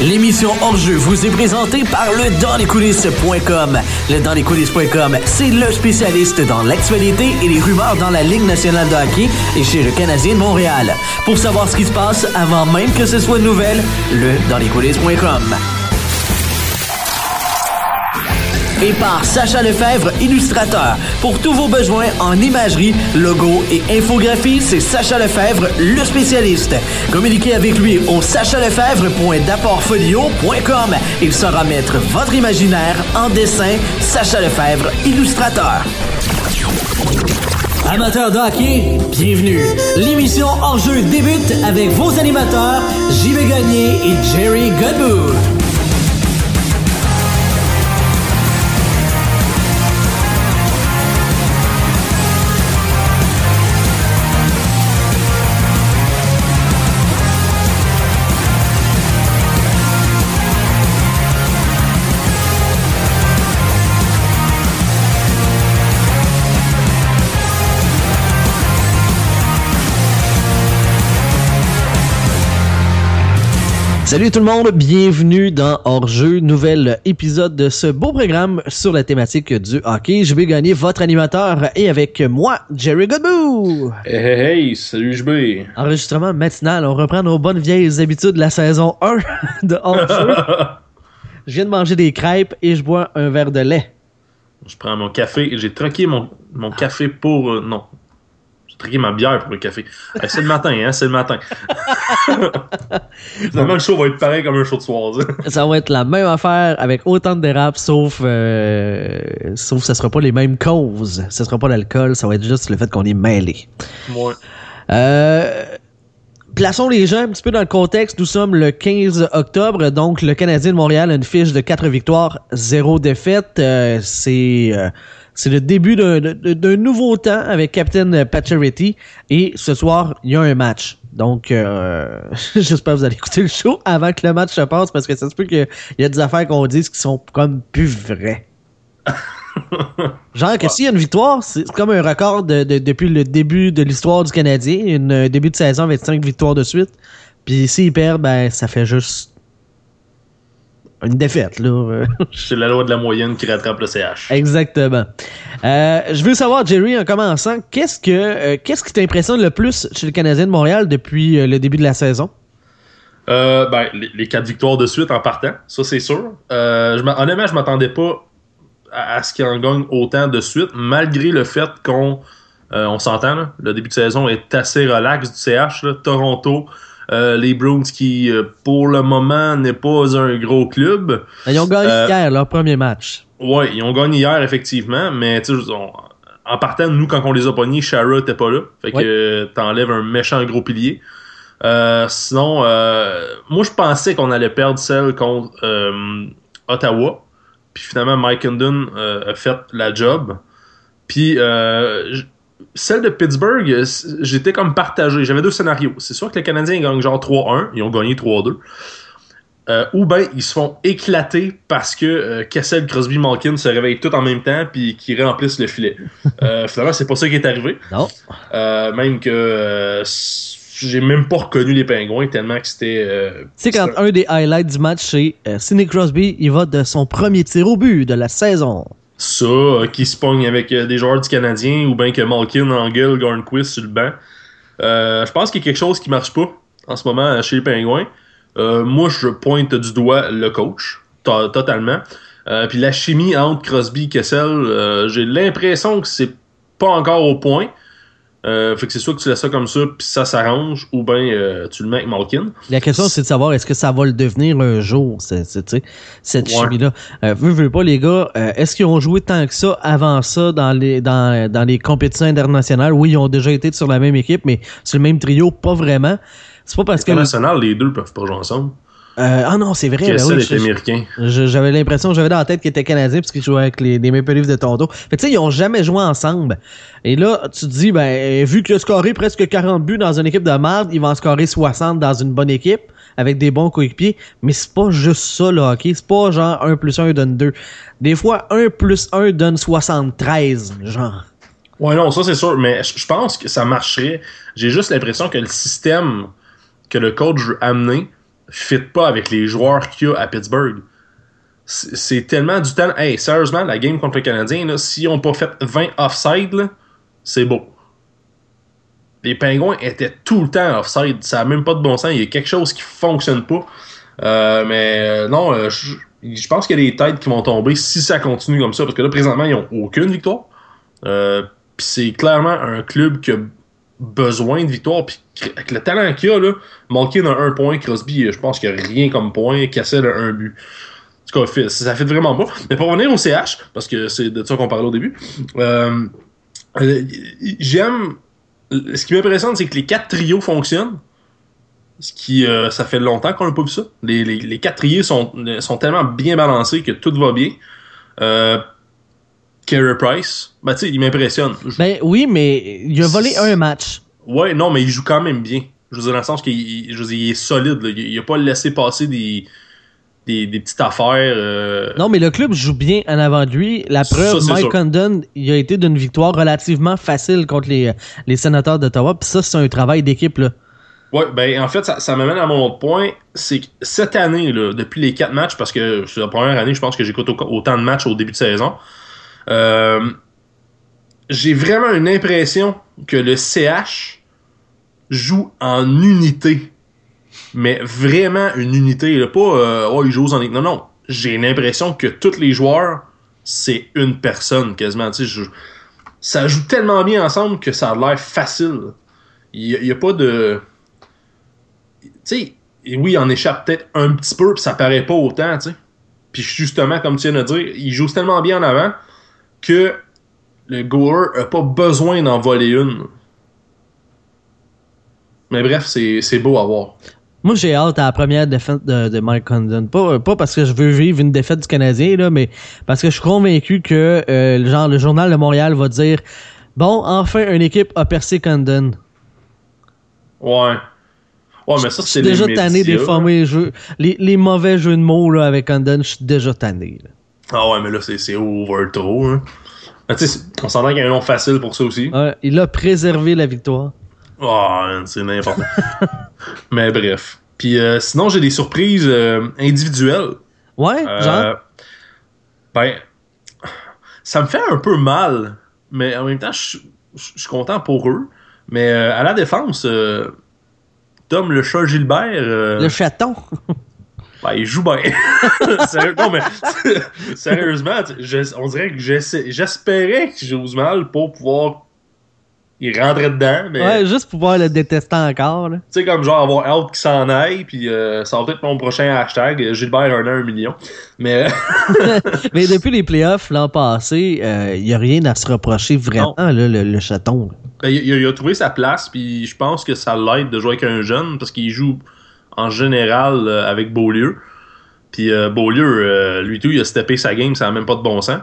L'émission Hors-jeu vous est présentée par le dansleschoulisses.com. Le dansleschoulisses.com, c'est le spécialiste dans l'actualité et les rumeurs dans la Ligue nationale de hockey et chez le Canadien de Montréal. Pour savoir ce qui se passe avant même que ce soit une nouvelle, le dansleschoulisses.com. et par Sacha Lefebvre, illustrateur. Pour tous vos besoins en imagerie, logo et infographie, c'est Sacha Lefebvre, le spécialiste. Communiquez avec lui au sachalefebvre.d'apportfolio.com. Il saura mettre votre imaginaire en dessin. Sacha Lefebvre, illustrateur. Amateurs de bienvenue. L'émission Hors-jeu débute avec vos animateurs, JV Gagné et Jerry Godbout. Salut tout le monde, bienvenue dans Hors-jeu, nouvel épisode de ce beau programme sur la thématique du hockey. Je vais gagner votre animateur et avec moi, Jerry Godbout. Hey, hey, hey, salut JB. Enregistrement matinal, on reprend nos bonnes vieilles habitudes de la saison 1 de Hors-jeu. je viens de manger des crêpes et je bois un verre de lait. Je prends mon café, j'ai troqué mon, mon café pour... Euh, non, traquer ma bière pour le café. c'est le matin, hein, c'est le matin. Finalement, le show va être pareil comme un show de soir. ça va être la même affaire avec autant de dérapes, sauf, euh, sauf que ça sera pas les mêmes causes. Ce sera pas l'alcool, ça va être juste le fait qu'on est mêlé. Ouais. Euh, plaçons les gens un petit peu dans le contexte. Nous sommes le 15 octobre, donc le Canadien de Montréal a une fiche de 4 victoires, 0 défaites. Euh, c'est euh, c'est le début d'un nouveau temps avec Captain Pacioretty. Et ce soir, il y a un match. Donc, euh, j'espère que vous allez écouter le show avant que le match se passe parce que ça se peut qu'il y a des affaires qu'on dise qui sont comme plus vraies. Genre que s'il y a une victoire, c'est comme un record depuis le début de l'histoire du Canadien. Un début de saison avec 5 victoires de suite. Puis s'ils perdent, ben ça fait juste une défaite, là. C'est la loi de la moyenne qui rattrape le CH. Exactement. Euh, je veux savoir, Jerry, en commençant, qu'est-ce que euh, qu'est-ce qui t'impressionne le plus chez le Canadien de Montréal depuis euh, le début de la saison? ben, les, quatre victoires de suite en partant, ça c'est sûr. je honnêtement, je m'attendais pas à, ce qu'il en gagne autant de suite, malgré le fait qu'on on s'entend, le début de saison est assez relax du CH. Toronto, euh, les Bruins qui, euh, pour le moment, n'est pas un gros club. Ils ont gagné euh, hier leur premier match. Oui, ils ont gagné hier, effectivement, mais en partant, nous, quand on les a pognés, Shara n'était pas là. Fait que t'enlèves un méchant gros pilier. sinon, moi, je pensais qu'on allait perdre celle contre Ottawa. Puis finalement, Mike Hendon a fait la job. Puis celle de Pittsburgh, j'étais comme partagé. J'avais deux scénarios. C'est sûr que les Canadiens gagnent genre 3-1. Ils ont gagné 3-2. Euh, ou bien ils se font éclater parce que euh, Kessel, Crosby, Malkin se réveillent tout en même temps puis qu'ils remplissent le filet. Euh, finalement, c'est pas ça qui est arrivé. Non. même que j'ai même pas reconnu les pingouins tellement que c'était. tu sais, quand un des highlights du match, c'est Sidney Crosby, il va de son premier tir au but de la saison ça, euh, qui se pogne avec euh, des joueurs du Canadien ou bien que Malkin engueule Garnquist sur le banc. Euh, je pense qu'il y a quelque chose qui marche pas en ce moment chez les Pingouins. moi, je pointe du doigt le coach, totalement. Puis la chimie entre Crosby et Kessel, j'ai l'impression que c'est pas encore au point. Euh, fait que c'est soit que tu laisses ça comme ça, puis ça s'arrange, ou bien euh, tu le mets avec Malkin. La question, c'est de savoir est-ce que ça va le devenir un jour, cette chimie-là? Euh, veux, veux pas, les gars, euh, est-ce qu'ils ont joué tant que ça avant ça dans les, dans, dans les compétitions internationales? Oui, ils ont déjà été sur la même équipe, mais sur le même trio, pas vraiment. C'est pas parce que. International, les deux peuvent pas jouer ensemble. Euh, ah non, c'est vrai. Ben oui, américain. J'avais l'impression, j'avais dans la tête qu'il était canadien parce qu'il jouait avec les, les Maple Leafs de Toronto. Fait tu sais, ils ont jamais joué ensemble. Et là, tu te dis, ben, vu qu'il a scoré presque 40 buts dans une équipe de merde, il va en scorer 60 dans une bonne équipe avec des bons coéquipiers. Mais c'est pas juste ça, le hockey. C'est pas genre 1 plus 1 donne 2. Des fois, 1 plus 1 donne 73, genre. Ouais, non, ça c'est sûr. Mais je pense que ça marcherait. J'ai juste l'impression que le système que le coach veut amener fit pas avec les joueurs qu'il y a à Pittsburgh. C'est tellement du temps. Hey, sérieusement, la game contre le Canadien, là, si on pas fait 20 offside, c'est beau. Les pingouins étaient tout le temps offside. Ça n'a même pas de bon sens. Il y a quelque chose qui fonctionne pas. Euh, mais euh, non, euh, je pense qu'il y a des têtes qui vont tomber si ça continue comme ça. Parce que là, présentement, ils n'ont aucune victoire. Puis c'est clairement un club qui a besoin de victoire. Puis avec le talent qu'il a, là, Malkin a un point, Crosby, je pense qu'il n'y a rien comme point, Cassel a un but. En tout cas, ça fait vraiment pas. Mais pour revenir au CH, parce que c'est de ça qu'on parlait au début, j'aime ce qui m'impressionne, c'est que les quatre trios fonctionnent. Ce qui, euh, ça fait longtemps qu'on n'a pas vu ça. Les, les, quatre trios sont, sont tellement bien balancés que tout va bien. Euh, Carey Price, ben, tu sais, il m'impressionne. Ben oui, mais il a volé un match. Ouais, non, mais il joue quand même bien. Je veux dire, dans le sens qu'il est solide. Il n'a pas laissé passer des, des, petites affaires. Euh, non, mais le club joue bien en avant de lui. La preuve, Mike Condon, il a été d'une victoire relativement facile contre les, les sénateurs d'Ottawa. Puis ça, c'est un travail d'équipe. là. Ouais, ben en fait, ça, ça m'amène à mon autre point. C'est que cette année, là, depuis les quatre matchs, parce que c'est la première année, je pense que j'écoute autant de matchs au début de saison. Euh, j'ai vraiment une impression que le CH joue en unité mais vraiment une unité. Là, pas euh, oh, ils jouent en. Non, non. J'ai l'impression que tous les joueurs, c'est une personne quasiment. Ça joue tellement bien ensemble que ça a l'air facile. Il n'y a, pas de. Tu sais, oui, il en échappe peut-être un petit peu, puis ça paraît pas autant, sais. Puis justement, comme tu viens de dire, il joue tellement bien en avant que le goaler n'a pas besoin d'en voler une. Mais bref, c'est beau à voir. Moi, j'ai hâte à la première défaite de, Mike Condon. Pas, pas parce que je veux vivre une défaite du Canadien, là, mais parce que je suis convaincu que euh, genre, le journal de Montréal va dire Bon, enfin, une équipe a percé Condon. Ouais. Ouais, mais ça, c'est déjà tanné des jeux. Les, les, mauvais jeux de mots là, avec Condon, je suis déjà tanné. Ah ouais, mais là, c'est over trop. Hein. on s'entend qu'il y a un nom facile pour ça aussi. Ouais, il a préservé la victoire. Oh, c'est n'importe Mais bref. Puis euh, sinon, j'ai des surprises euh, individuelles. Ouais, euh, genre? Ben, ça me fait un peu mal, mais en même temps, je suis content pour eux. Mais à la défense, Tom le chat Gilbert. le chaton. ben, il joue bien. non, mais sérieusement, on dirait que j'espérais qu'il joue mal pour pouvoir il rentrait dedans. Mais... Ouais, juste pour pouvoir le détester encore. Tu sais, comme genre avoir Out qui s'en aille, puis euh, ça va peut-être mon prochain hashtag, Gilbert un an, un million. Mais, mais depuis les playoffs l'an passé, il euh, n'y a rien à se reprocher vraiment, là, le, chaton. Ben, il, a trouvé sa place, puis je pense que ça l'aide de jouer avec un jeune, parce qu'il joue en général euh, avec Beaulieu. Puis euh, Beaulieu, euh, lui tout, il a steppé sa game, ça n'a même pas de bon sens.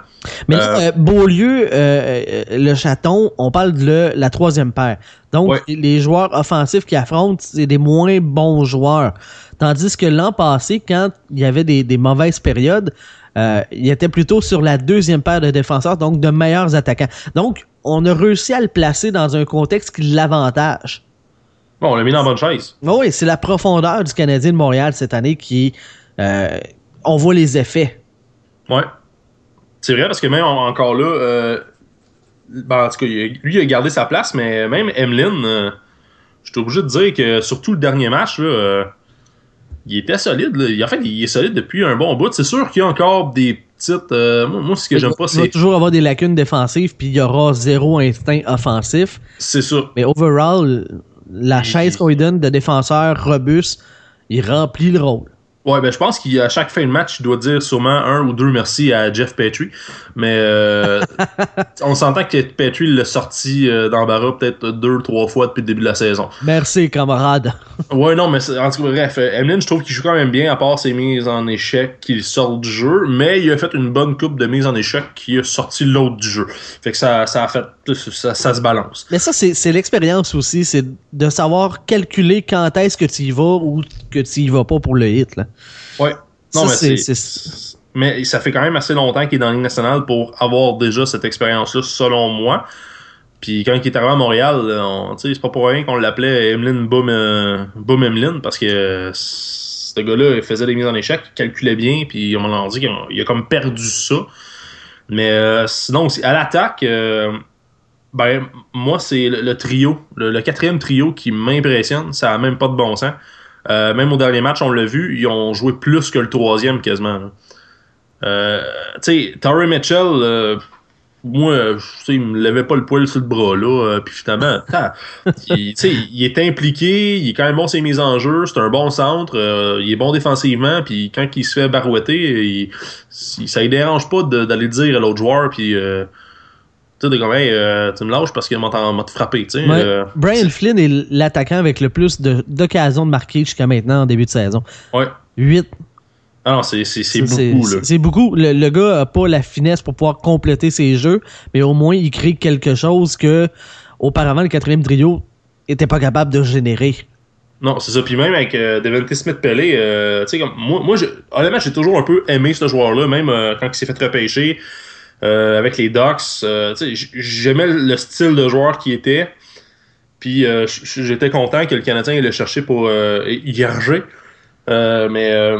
Mais euh, Beaulieu, le chaton, on parle de la troisième paire. Donc, les joueurs offensifs qui affrontent, c'est des moins bons joueurs. Tandis que l'an passé, quand il y avait des, mauvaises périodes, il était plutôt sur la deuxième paire de défenseurs, donc de meilleurs attaquants. Donc, on a réussi à le placer dans un contexte qui l'avantage. Bon, on l'a mis dans la bonne chaise. Oui, c'est la profondeur du Canadien de Montréal cette année qui euh, on voit les effets. Ouais. C'est vrai parce que même encore là, euh, ben, en tout cas, lui, il a gardé sa place, mais même Emeline, euh, je suis obligé de dire que surtout le dernier match, il était solide. En fait, il est solide depuis un bon bout. C'est sûr qu'il y a encore des petites. moi, ce que j'aime pas, c'est. Il va toujours avoir des lacunes défensives, puis il y aura zéro instinct offensif. C'est ça. Mais overall, la chaise qu'on lui donne de défenseur robuste, il remplit le rôle. Ouais, ben je pense qu'à chaque fin de match, il doit dire sûrement un ou deux merci à Jeff Petrie. Mais euh, on s'entend que Petrie l'a sorti euh, d'embarras peut-être deux, trois fois depuis le début de la saison. Merci, camarade. ouais, non, mais en tout cas, bref, Emlyn, je trouve qu'il joue quand même bien, à part ses mises en échec qu'il sort du jeu. Mais il a fait une bonne coupe de mises en échec qui a sorti l'autre du jeu. Fait que ça, ça a fait. Ça, ça se balance. Mais ça, c'est l'expérience aussi. C'est de savoir calculer quand est-ce que tu y vas ou que tu y vas pas pour le hit. Là. Ouais. Non, mais Mais ça fait quand même assez longtemps qu'il est dans la Ligue nationale pour avoir déjà cette expérience-là, selon moi. Puis quand il est arrivé à Montréal, c'est pas pour rien qu'on l'appelait Emeline Boom, euh, Boom Emeline, parce que c'est ce gars-là il faisait des mises en échec, il calculait bien, puis on m'a dit qu'il a, comme perdu ça. Mais euh, sinon, à l'attaque, euh, ben, moi, c'est le, trio, le, quatrième trio qui m'impressionne. Ça n'a même pas de bon sens. Euh, même au dernier match, on l'a vu, ils ont joué plus que le troisième quasiment. tu sais, Torrey Mitchell moi, je sais, il me levait pas le poil sur le bras, là. Euh, puis finalement, il, il est impliqué, il est quand même bon ses mises en jeu, c'est un bon centre, euh, il est bon défensivement, puis quand il se fait barouetter, ça ne dérange pas d'aller dire à l'autre joueur, puis. Euh, tu sais, hey, tu me lâches parce qu'il m'a frappé, tu sais. Brian Flynn est l'attaquant avec le plus d'occasions de, de marquer jusqu'à maintenant en début de saison. Ouais. 8 ah non, c'est beaucoup. C'est beaucoup. Le, gars a pas la finesse pour pouvoir compléter ses jeux, mais au moins il crée quelque chose que auparavant le quatrième trio était pas capable de générer. Non, c'est ça. Puis même avec euh, Devante Smith-Pelé, euh, tu sais, comme moi, moi honnêtement, j'ai toujours un peu aimé ce joueur-là, même euh, quand il s'est fait repêcher euh, avec les Ducks. sais, j'aimais le style de joueur qu'il était. Puis j'étais content que le Canadien le cherché pour y mais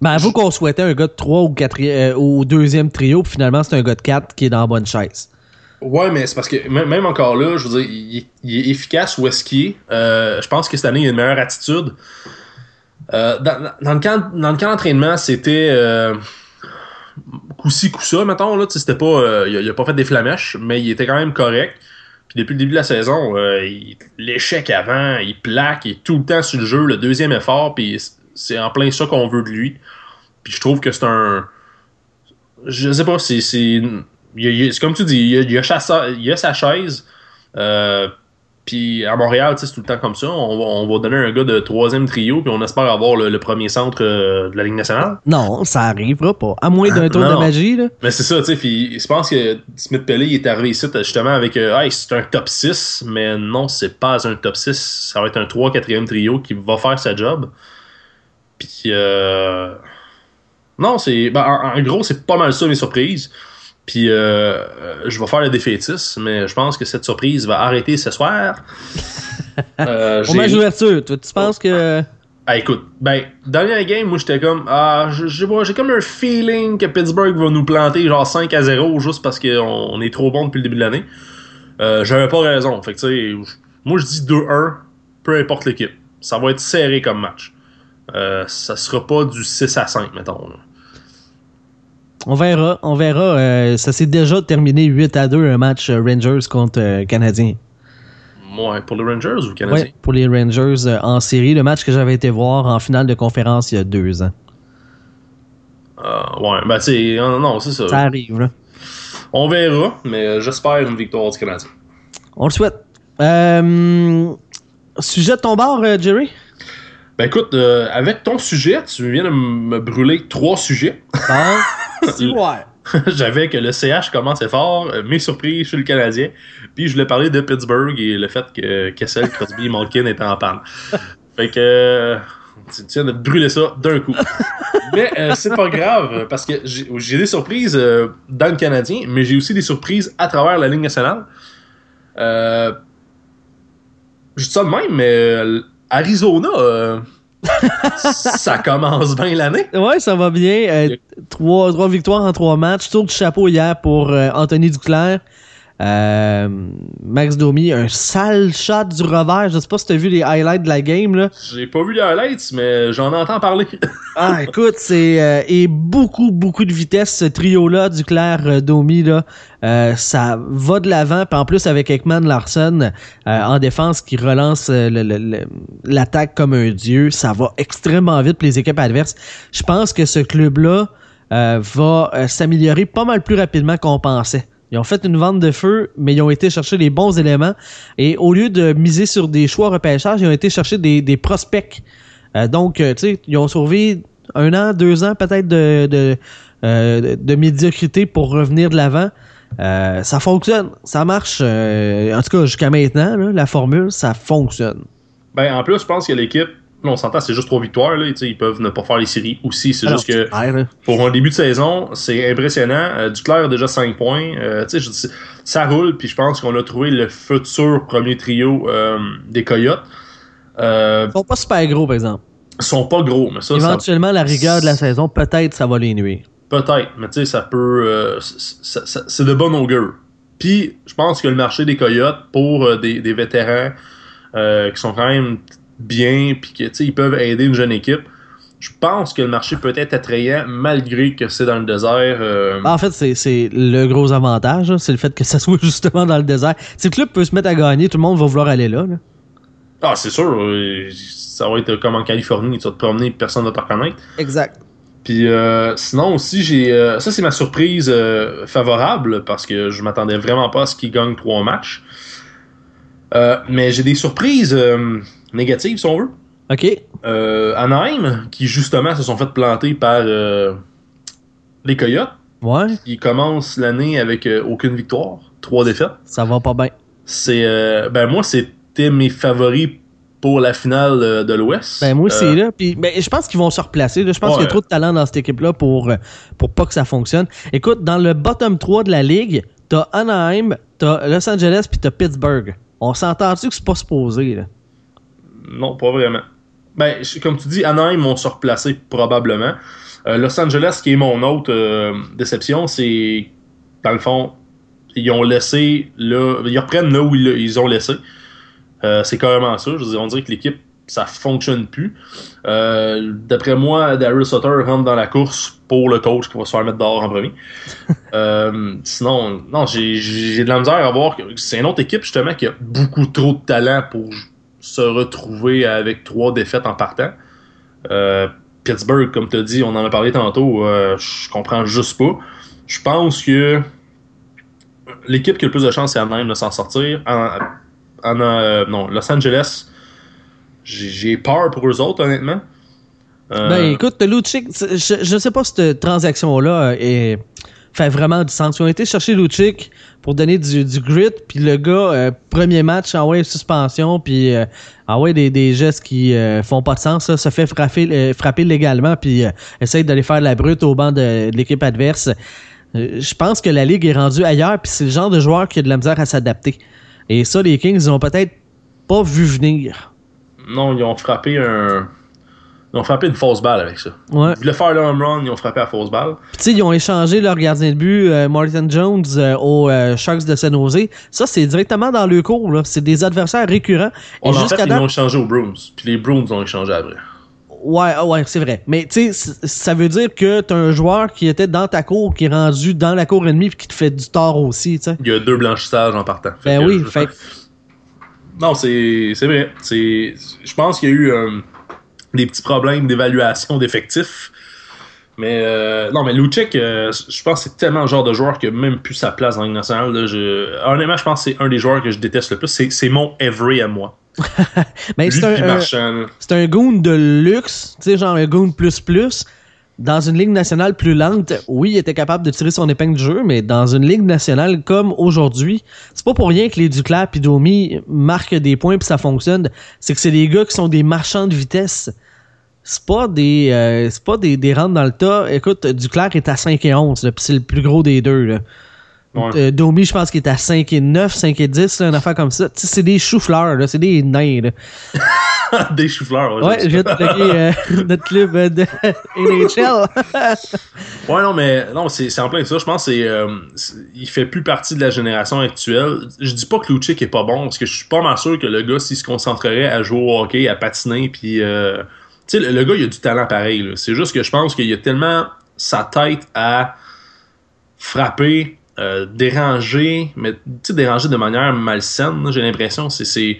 ben, avoue qu'on souhaitait un gars de 3 ou 4 euh, au deuxième trio, puis finalement, c'est un gars de 4 qui est dans la bonne chaise. Ouais, mais c'est parce que même, encore là, je veux dire, il, est efficace où est-ce qu'il est. Euh, je pense que cette année, il a une meilleure attitude. Euh, dans, le camp, dans le camp d'entraînement, c'était coup-ci, coup-ça, mettons. Là, c'était pas, il, a, pas fait des flamèches, mais il était quand même correct. Puis depuis le début de la saison, l'échec avant, il plaque, il est tout le temps sur le jeu, le deuxième effort, puis c'est en plein ça qu'on veut de lui. Puis je trouve que c'est un. Je sais pas, c'est. C'est comme tu dis, il y a, a, sa chaise. Euh, puis à Montréal, c'est tout le temps comme ça. On va, donner un gars de troisième trio, puis on espère avoir le, premier centre euh, de la Ligue nationale. Non, ça arrivera pas. À moins d'un tour de magie. Là. Mais c'est ça, tu sais. Je pense que Smith Pelly est arrivé ici justement avec euh, c'est un top 6, mais non, c'est pas un top 6. Ça va être un 3-4e trio qui va faire sa job. Puis, euh... non, c'est. Ben, en, gros, c'est pas mal ça mes surprises. Puis, euh, euh, je vais faire le défaitisme, mais je pense que cette surprise va arrêter ce soir. euh, Au match d'ouverture, tu penses que. Ah, écoute, ben, dernière game, moi, j'étais comme. Ah, j'ai comme un feeling que Pittsburgh va nous planter genre 5 à 0 juste parce qu'on est trop bon depuis le début de l'année. Euh, J'avais pas raison. Fait que, tu sais, moi, je dis 2-1, peu importe l'équipe. Ça va être serré comme match. Euh, ça sera pas du 6 à 5, mettons. On verra, on verra. Euh, ça s'est déjà terminé 8 à 2 un match euh, Rangers contre Canadiens. Ouais, pour les Rangers ou Canadiens? Ouais, pour les Rangers en série, le match que j'avais été voir en finale de conférence il y a deux ans. ouais, ben c'est. Non, c'est ça. Ça arrive, là. On verra, mais j'espère une victoire du Canadien. On le souhaite. sujet de ton bord, Jerry? Ben écoute, euh, avec ton sujet, tu viens de me brûler trois sujets. Ah, si ouais. J'avais que le CH commençait fort, euh, mes surprises chez le Canadien, puis je voulais parler de Pittsburgh et le fait que Kessel, Crosby et Malkin étaient en panne. Fait que euh, tu viens de brûler ça d'un coup. mais c'est pas grave, parce que j'ai des surprises dans le Canadien, mais j'ai aussi des surprises à travers la ligne nationale. je dis ça de même, mais Arizona, euh, ça commence bien l'année. Ouais, ça va bien. Euh, trois, trois, victoires en trois matchs. Tour du chapeau hier pour euh, Anthony Duclair. Euh, Max Domi, un sale shot du revers. Je sais pas si t'as vu les highlights de la game. là. J'ai pas vu les highlights, mais j'en entends parler. ah, écoute, c'est euh, et beaucoup, beaucoup de vitesse ce trio-là, du clair euh, Domi. Là, euh, ça va de l'avant. Puis en plus, avec Ekman Larson en défense qui relance l'attaque comme un dieu, ça va extrêmement vite pour les équipes adverses. Je pense que ce club-là va s'améliorer pas mal plus rapidement qu'on pensait. Ils ont fait une vente de feu, mais ils ont été chercher les bons éléments. Et au lieu de miser sur des choix repêchage, ils ont été chercher des, prospects. Euh, donc, euh, tu sais, ils ont sauvé un an, deux ans peut-être de, de, euh, de, médiocrité pour revenir de l'avant. ça fonctionne, ça marche. en tout cas, jusqu'à maintenant, la formule, ça fonctionne. Ben, en plus, je pense que l'équipe on s'entend, c'est juste trois victoires. Là, ils peuvent ne pas faire les séries aussi. C'est juste que pour un début de saison, c'est impressionnant. Euh, Duclair a déjà 5 points. Euh, ça roule, puis je pense qu'on a trouvé le futur premier trio euh, des Coyotes. Ils sont pas super gros, par exemple. sont pas gros, mais ça, Éventuellement, la rigueur de la saison, peut-être ça va les nuire. Peut-être, mais tu sais, ça peut. C'est de bon augure. Puis, je pense que le marché des Coyotes, pour des, des, vétérans qui sont quand même bien, puis que, ils peuvent aider une jeune équipe, je pense que le marché peut être attrayant malgré que c'est dans le désert. Ben, en fait, c'est le gros avantage, c'est le fait que ça soit justement dans le désert. Si le club peut se mettre à gagner, tout le monde va vouloir aller là. là. Ah, c'est sûr ça va être comme en Californie, tu vas te promener personne ne va te reconnaître. Exact. Puis euh, sinon aussi, j'ai euh, ça c'est ma surprise euh, favorable parce que je m'attendais vraiment pas à ce qu'il gagne trois matchs. mais j'ai des surprises négatives si on veut. OK. Anaheim, qui justement se sont fait planter par les Coyotes. Ouais. Ils commencent l'année avec aucune victoire, trois défaites. Ça va pas bien. C'est ben moi c'était mes favoris pour la finale euh, de l'Ouest. Ben moi c'est euh, là. Puis ben, je pense qu'ils vont se replacer. Je pense qu'il y a trop de talent dans cette équipe-là pour, euh, pour pas que ça fonctionne. Écoute, dans le bottom 3 de la ligue, t'as Anaheim, t'as Los Angeles puis t'as Pittsburgh. On s'entend-tu que c'est pas supposé là? Non, pas vraiment. Ben, comme tu dis, Anaheim vont se replacer probablement. Los Angeles, qui est mon autre déception, c'est dans le fond, ils ont laissé là, ils reprennent là où ils ont laissé. Euh, c'est carrément ça. Je veux dire, on dirait que l'équipe, ça fonctionne plus. Euh, d'après moi, Daryl Sutter rentre dans la course pour le coach qui va se faire mettre dehors en premier. Euh, sinon, non, j'ai de la misère à voir que c'est une autre équipe justement qui a beaucoup trop de talent pour se retrouver avec trois défaites en partant. Pittsburgh, comme tu as dit, on en a parlé tantôt, je comprends juste pas. Je pense que l'équipe qui a le plus de chance, c'est Anaheim de s'en sortir. Euh, non, Los Angeles, j'ai peur pour eux autres, honnêtement. Euh, ben écoute, Lucic, je, je sais pas cette transaction-là euh, fait vraiment du sens. Ils ont été chercher Lucic pour donner du, grit, puis le gars, premier match, envoie suspension, puis envoie des, des gestes qui font pas de sens, se fait frapper, frapper légalement, puis essaye d'aller faire la brute au banc de, de l'équipe adverse. Je pense que la ligue est rendue ailleurs, puis c'est le genre de joueur qui a de la misère à s'adapter. Et ça, les Kings, ils ont peut-être pas vu venir. Non, ils ont frappé un. Ils ont frappé une fausse balle avec ça. Ouais. Ils voulaient faire le home run, ils ont frappé la fausse balle. Tu sais, ils ont échangé leur gardien de but, euh, Martin Jones, euh, aux euh, Sharks de San Jose. Ça, c'est directement dans le cours. C'est des adversaires récurrents. Et en fait, ils l'ont échangé aux Bruins. Puis les Bruins ont échangé après. Ouais, ah ouais, c'est vrai. Mais tu sais, ça veut dire que t'as un joueur qui était dans ta cour, qui est rendu dans la cour ennemie, puis qui te fait du tort aussi, tu sais. Il y a deux blanchissages en partant. ben oui, fait. Non, c'est vrai. Je pense qu'il y a eu euh, des petits problèmes d'évaluation d'effectifs. Mais euh, non, mais Luchek, euh, je pense que c'est tellement le genre de joueur qui a même plus sa place dans la nationale. Honnêtement, je pense que c'est un des joueurs que je déteste le plus. C'est mon Every à moi. Mais c'est un, c'est un goon de luxe, tu sais, genre un goon plus plus. Dans une ligue nationale plus lente, oui, il était capable de tirer son épingle du jeu, mais dans une ligue nationale comme aujourd'hui, c'est pas pour rien que les Duclair et Domi marquent des points puis ça fonctionne. C'est que c'est des gars qui sont des marchands de vitesse. C'est pas des euh, c'est pas des, des rentes dans le tas. Écoute, Duclair est à 5 et 11, c'est le plus gros des deux. Là. Euh, Domi, je pense qu'il est à 5 et 9, 5 et 10, là, une affaire comme ça. c'est des choux-fleurs, c'est des nains. des choux-fleurs, ouais. je vais te euh, notre club euh, de NHL. ouais, non, mais non, c'est en plein ça. Je pense qu'il il fait plus partie de la génération actuelle. Je dis pas que Lucic est pas bon, parce que je suis pas mal sûr que le gars, s'il se concentrerait à jouer au hockey, à patiner, puis. Sais, le, gars, il a du talent pareil. C'est juste que je pense qu'il a tellement sa tête à frapper euh, dérangé, mais dérangé de manière malsaine, j'ai l'impression. C'est.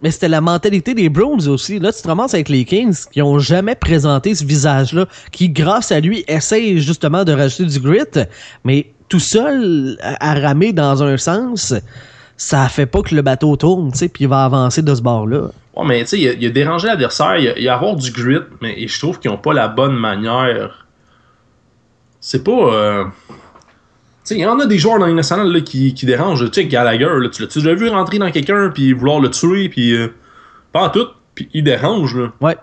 Mais c'était la mentalité des Browns aussi. Là, tu te ramasses avec les Kings qui ont jamais présenté ce visage-là, qui, grâce à lui, essayent justement de rajouter du grit, mais tout seul à, ramer dans un sens, ça fait pas que le bateau tourne, tu sais, puis il va avancer de ce bord-là. Ouais, mais tu sais, il, a dérangé l'adversaire, il, y a avoir du grit, mais je trouve qu'ils ont pas la bonne manière. C'est pas. Euh, il y en a des joueurs dans les nationales qui, qui dérangent. Tu sais, Gallagher, là, tu l'as déjà vu rentrer dans quelqu'un puis vouloir le tuer, puis euh, pas en tout, puis il dérange. Là. Ouais.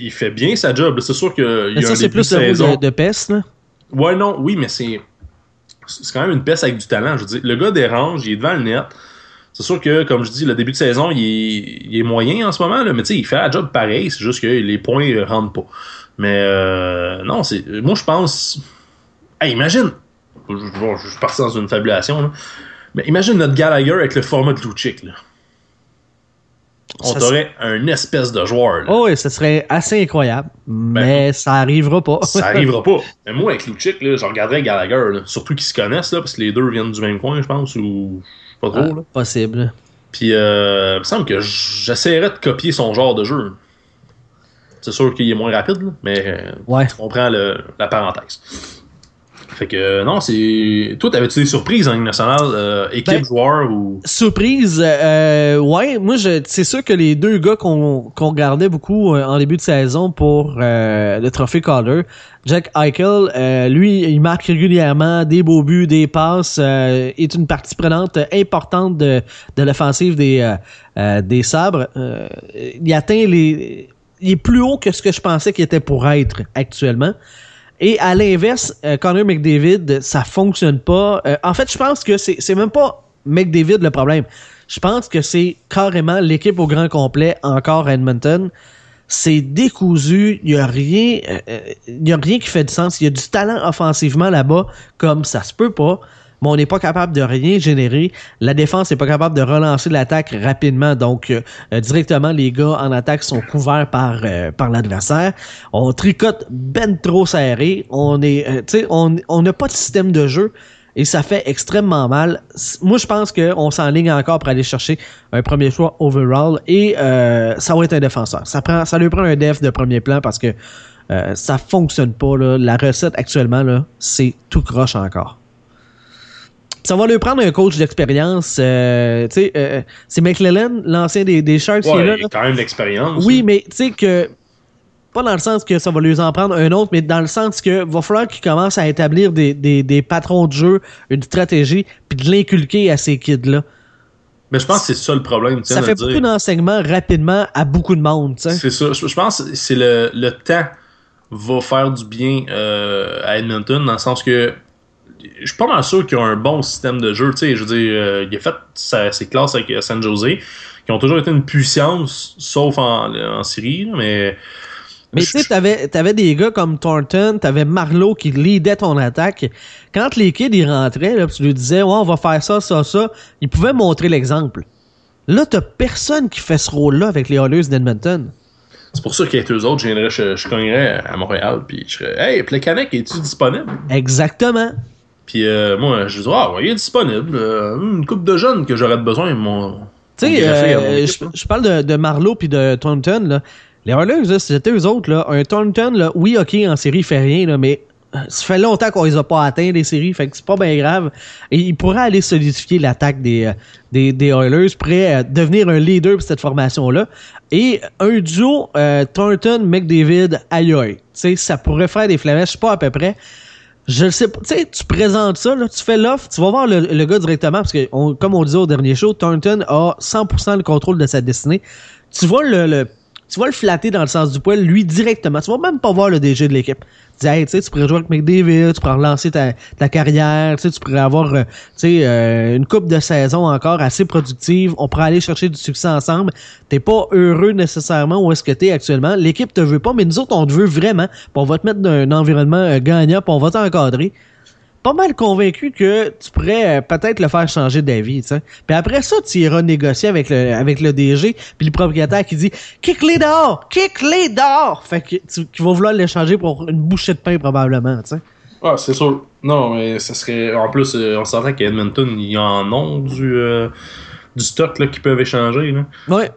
il fait bien sa job. C'est sûr que. Mais ça, c'est plus le de, de peste, là. Ouais, non, oui, mais c'est. C'est quand même une peste avec du talent. Je veux dire, le gars dérange, il est devant le net. C'est sûr que, comme je dis, le début de saison, il est, il est moyen en ce moment, là, mais tu sais, il fait un job pareil, c'est juste que les points ne rentrent pas. Mais euh, non, c'est. Moi, je pense. Hey, imagine! Je, je, je suis parti dans une fabulation, là. Mais imagine notre Gallagher avec le format de Luchik, là. On Ça aurait un espèce de joueur, là. Oh, oui, ce serait assez incroyable, mais ça arrivera pas. Ça arrivera pas. Mais moi, avec Luchik, là, je regarderais Gallagher, là. surtout qu'ils se connaissent, là, parce que les deux viennent du même coin, je pense, ou pas trop. Ah, là. possible. Puis, euh, il me semble que j'essaierais de copier son genre de jeu. C'est sûr qu'il est moins rapide, là, mais euh, Ouais. tu comprends le- la parenthèse. Fait que, euh, non, c'est. Toi, t'avais-tu des surprises en Ligue nationale, euh, équipe, Ben- joueur ou? Surprise, euh, ouais, moi je c'est sûr que les deux gars qu'on qu'on regardait beaucoup euh, en début de saison pour euh, le trophée Calder, Jack Eichel, euh, lui, il marque régulièrement des beaux buts, des passes, euh, est une partie prenante importante de, de l'offensive des, euh, euh, des sabres. Euh, il atteint les. Il est plus haut que ce que je pensais qu'il était pour être actuellement. Et à l'inverse, euh, Connor McDavid, ça fonctionne pas. Euh, en fait, je pense que c'est c'est même pas McDavid le problème. Je pense que c'est carrément l'équipe au grand complet encore Edmonton. C'est décousu, il y a rien, euh, euh, il y a rien qui fait de sens. Il y a du talent offensivement là-bas, comme ça se peut pas. Mais on n'est pas capable de rien générer. La défense n'est pas capable de relancer l'attaque rapidement. Donc, euh, euh, directement, les gars en attaque sont couverts par, euh, par l'adversaire. On tricote ben trop serré. On est, on n'a pas de système de jeu et ça fait extrêmement mal. Moi, je pense qu'on s'enligne encore pour aller chercher un premier choix overall et ça va être un défenseur. Ça prend, ça lui prend un def de premier plan parce que ça fonctionne pas. La recette actuellement, c'est tout croche encore. Ça va lui prendre un coach d'expérience. euh, tu sais, euh, c'est McClellan, l'ancien des, des Sharks, qui est Ouais, là. il a quand même l'expérience. Oui, mais tu sais que pas dans le sens que ça va lui en prendre un autre, mais dans le sens que va falloir qu'il commence à établir des, des, des patrons de jeu, une stratégie, puis de l'inculquer à ces kids-là. Mais je pense que c'est ça le problème. Ça fait beaucoup d'enseignements rapidement à beaucoup de monde. C'est ça. Je, je pense que c'est le, le temps va faire du bien euh, à Edmonton, dans le sens que je suis pas mal sûr qu'ils ont un bon système de jeu. Tu sais, je veux dire, euh, il a fait sa- ses classes avec San Jose, qui ont toujours été une puissance, sauf en, en Syrie, mais. Mais tu sais, t'avais, t'avais des gars comme Thornton, t'avais Marlowe qui leadait ton attaque. Quand les kids, ils rentraient, là, tu lui disais, ouais, on va faire ça, ça, ça, ils pouvaient montrer l'exemple. Là, t'as personne qui fait ce rôle-là avec les Oilers d'Edmonton. C'est pour ça qu'avec eux autres, je, viendrais, je, je cognerais à Montréal, puis je serais Hey, Plekanec, es-tu disponible? Exactement. Puis euh, moi, je dis Ah, ouais, il est disponible. Euh, une coupe de jeunes que j'aurais besoin, mon. Tu sais, euh, je parle de, de Marlowe puis de Thornton, là. Les Oilers, c'était eux autres, là, un Thornton, là, oui, ok, en série, il fait rien, là, mais ça fait longtemps qu'on les a pas atteints, les séries, fait que c'est pas bien grave. Et il pourrait aller solidifier l'attaque des, des, des Oilers, euh, devenir un leader pour cette formation-là. Et un duo euh, Thornton-McDavid, aïe aïe. Tu sais, ça pourrait faire des flamèches, je sais pas à peu près. Je sais pas. Tu sais, tu présentes ça, là, tu fais l'offre, tu vas voir le, le gars directement, parce que, on- comme on disait au dernier show, Thornton a 100% le contrôle de sa destinée. Tu vas le, le- tu vas le flatter dans le sens du poil, lui, directement. Tu vas même pas voir le DG de l'équipe. Tu pourrais jouer avec McDavid, tu pourrais relancer ta, carrière, tu pourrais avoir, euh, euh, une coupe de saison encore assez productive. On pourrait aller chercher du succès ensemble. T'es pas heureux nécessairement où est-ce que t'es actuellement. L'équipe te veut pas, mais nous autres, on te veut vraiment. Puis on va te mettre dans un environnement euh, gagnant, puis on va t'encadrer pas mal convaincu que tu pourrais euh, peut-être le faire changer d'avis, tu. Puis après ça, tu iras négocier avec le, avec le DG, puis le propriétaire qui dit « Kick-les dehors! Kick-les dehors! » Fait que tu, qui va vouloir l'échanger pour une bouchée de pain, probablement, tu sais. Ah, c'est sûr. Non, mais ça serait. En plus, euh, on s'entend qu'à Edmonton, ils en ont du, euh, du stock là, qu'ils peuvent échanger. là. Ouais.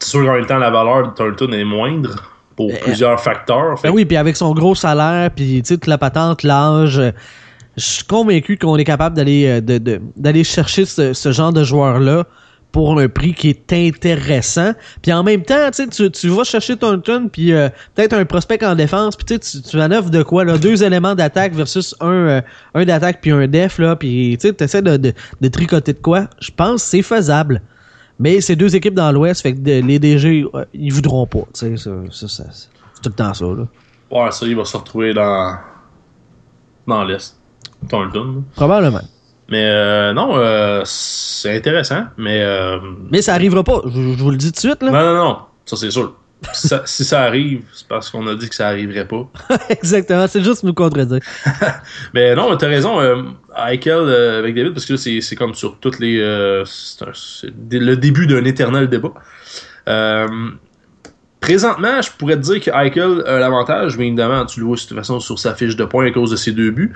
C'est sûr qu'en même temps, la valeur de Thornton est moindre pour plusieurs facteurs. Fait Ben oui, puis avec son gros salaire, puis toute la patente, l'âge, je suis convaincu qu'on est capable d'aller euh, d'aller chercher ce, genre de joueur-là pour un prix qui est intéressant. Puis en même temps, tu vas chercher ton puis euh, peut-être un prospect en défense, puis tu tu, manœuvres de quoi, deux éléments d'attaque versus un, euh, un d'attaque puis un def, là, puis tu essaies de, tricoter de quoi? Je pense que c'est faisable. Mais c'est deux équipes dans l'Ouest, les DG, euh, ils voudront pas, c'est tout le temps ça, là. ouais, ça, il va se retrouver dans, dans l'Est. Thornton. là. Probablement. Mais non, c'est intéressant, mais... mais ça arrivera pas, je, vous le dis tout de suite. Là. Non, non, non, ça c'est sûr si ça arrive, c'est parce qu'on a dit que ça arriverait pas. Exactement, c'est juste nous contredire. mais non, t'as raison, euh, euh, avec David, parce que c'est comme sur toutes les. Euh, c'est le début d'un éternel débat. Euh, présentement, je pourrais te dire que Eichel a l'avantage, mais évidemment, tu le vois de toute façon sur sa fiche de points à cause de ses deux buts.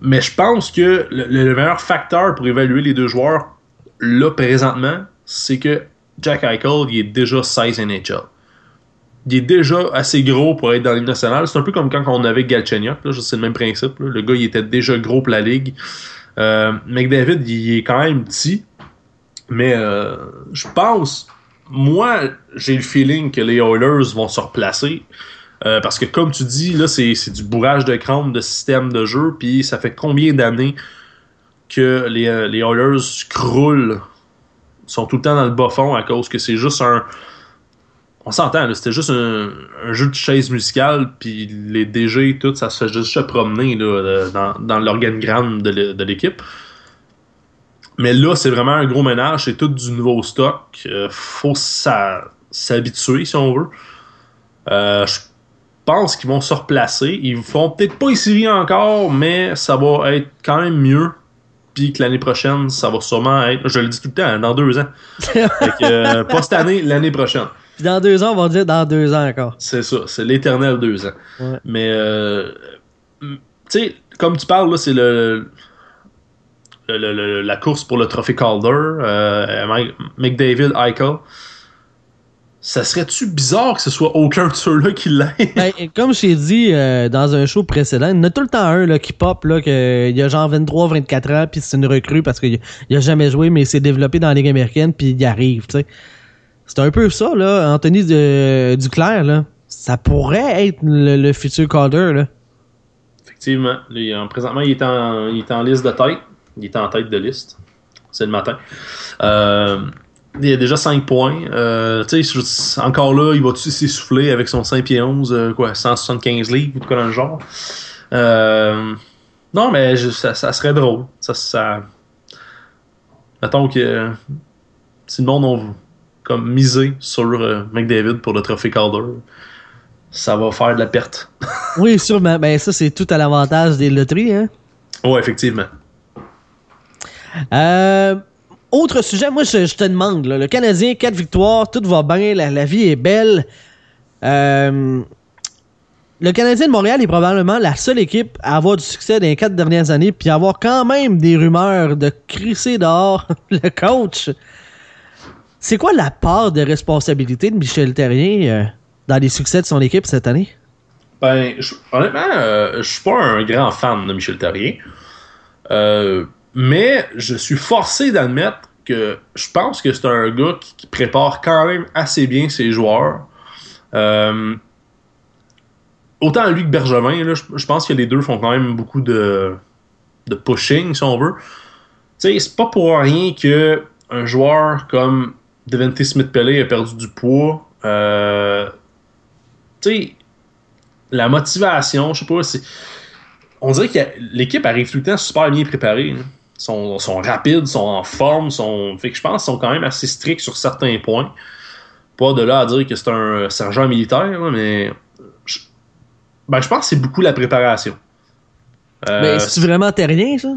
Mais je pense que le, le meilleur facteur pour évaluer les deux joueurs, là, présentement, c'est que Jack Eichel, il est déjà 16 NHL il est déjà assez gros pour être dans la nationale. C'est un peu comme quand on avait Galchenyuk, c'est le même principe. Le gars, il était déjà gros pour la ligue. Euh, McDavid, il est quand même petit. Mais euh, je pense, moi, j'ai le feeling que les Oilers vont se replacer. Euh, parce que comme tu dis, là, c'est, du bourrage de crâne de système de jeu. Puis ça fait combien d'années que les, les Oilers croulent, sont tout le temps dans le bas fond à cause que c'est juste un, on s'entend, c'était juste un, jeu de chaise musicale, puis les DG, tout, ça se fait juste se promener là, dans, dans l'organigramme de l'équipe. Mais là, c'est vraiment un gros ménage, c'est tout du nouveau stock. Euh, faut s'habituer, si on veut. Euh, je pense qu'ils vont se replacer. Ils font peut-être pas ici encore, mais ça va être quand même mieux. Puis que l'année prochaine, ça va sûrement être. Je le dis tout le temps, dans deux ans. Euh, pas cette année, l'année prochaine dans deux ans, on va dire dans deux ans encore. C'est ça, c'est l'éternel deux ans. Mais, euh, tu sais, comme tu parles, là, c'est le, la course pour le trophée Calder, euh, McDavid, Eichel. Ça serait-tu bizarre que ce soit aucun de ceux-là qui l'ait? Ben, comme j'ai dit euh, dans un show précédent, il y en a tout le temps un là, qui pop, là, que, il a genre 23-24 ans, puis c'est une recrue parce qu'il a jamais joué, mais il s'est développé dans la Ligue américaine, puis il arrive, tu sais. C'est un peu ça, là. Anthony de, Duclair, là. Ça pourrait être le, futur Calder, là. Effectivement. présentement, il est, en, il est en liste de tête. Il est en tête de liste. C'est le matin. Euh, il y a déjà 5 points. Euh, encore là, il va-tu s'essouffler avec son 5 pieds 11, euh, quoi, 175 livres ou de quoi dans le genre? non, mais ça, serait drôle. Ça, ça... Mettons que si le monde on, comme miser sur euh, McDavid pour le trophée Calder, ça va faire de la perte. oui, sûrement. Ben, ça, c'est tout à l'avantage des loteries. Hein? Oui, effectivement. Euh, autre sujet, moi, je, te demande, le Canadien, 4 victoires, tout va bien, la, vie est belle. Euh, le Canadien de Montréal est probablement la seule équipe à avoir du succès dans les quatre dernières années, puis avoir quand même des rumeurs de crisser dehors le coach. C'est quoi la part de responsabilité de Michel Terrien euh, dans les succès de son équipe cette année? Ben, honnêtement, euh, je suis pas un grand fan de Michel Terrien. Euh, mais je suis forcé d'admettre que je pense que c'est un gars qui, prépare quand même assez bien ses joueurs. autant lui que Bergevin, je, pense que les deux font quand même beaucoup de, de pushing, si on veut. C'est pas pour rien que un joueur comme Devante Smith-Pellet a perdu du poids. Euh, tu sais, la motivation, je sais pas, c'est. On dirait que l'équipe arrive tout le temps super bien préparée. Ils sont, sont, rapides, sont en forme, sont. Fait que je pense qu'ils sont quand même assez stricts sur certains points. Pas de là à dire que c'est un sergent militaire, mais. Je, ben, je pense que c'est beaucoup la préparation. Euh, mais c'est vraiment terrien, ça?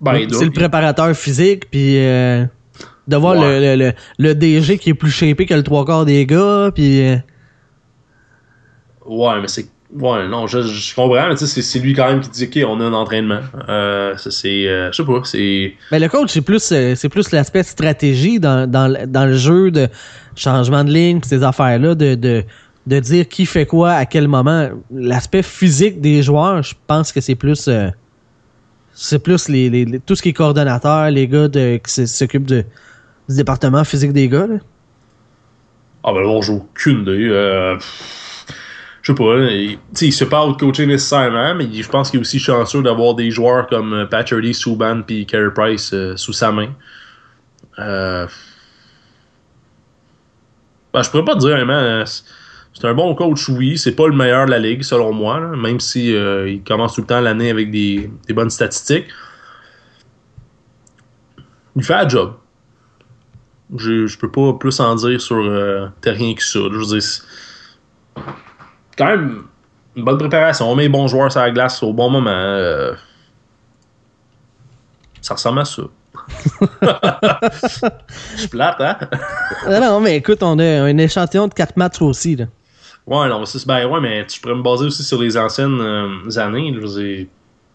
Ben, c'est le préparateur physique, puis. Euh, de voir le, le, le, DG qui est plus shapé que le trois quarts des gars, puis. Euh, ouais, mais c'est. Ouais, non, je, je comprends, mais c'est lui quand même qui dit, OK, on a un entraînement. Euh, c'est. Euh, je sais pas, c'est. Mais le coach, c'est plus, euh, c'est plus l'aspect stratégie dans, dans, dans, le jeu de changement de ligne, ces affaires-là, de, de, de dire qui fait quoi à quel moment. L'aspect physique des joueurs, je pense que c'est plus. c'est plus les, les, tout ce qui est coordonnateur, les gars de, qui s'occupent du département physique des gars. Là. Ah ben là, j'ai aucune idée. Euh, je sais pas. Il, il se pas de coacher nécessairement, mais je pense qu'il est aussi chanceux d'avoir des joueurs comme euh, Patcherly, Subban et Carey Price euh, sous sa main. Euh, ben, je pourrais pas te dire vraiment. C'est un bon coach, oui. C'est pas le meilleur de la ligue, selon moi. même si il commence tout le temps l'année avec des, bonnes statistiques. il fait la job. Je, je peux pas plus en dire sur euh, rien que ça. Je veux dire, quand même une bonne préparation. On met les bons joueurs sur la glace au bon moment. euh, ça ressemble à ça. Je suis plate, hein? Ah non, mais écoute, on a un échantillon de 4 matchs aussi. Là. Ouais, non, mais c'est ben ouais, mais tu pourrais me baser aussi sur les anciennes euh, années.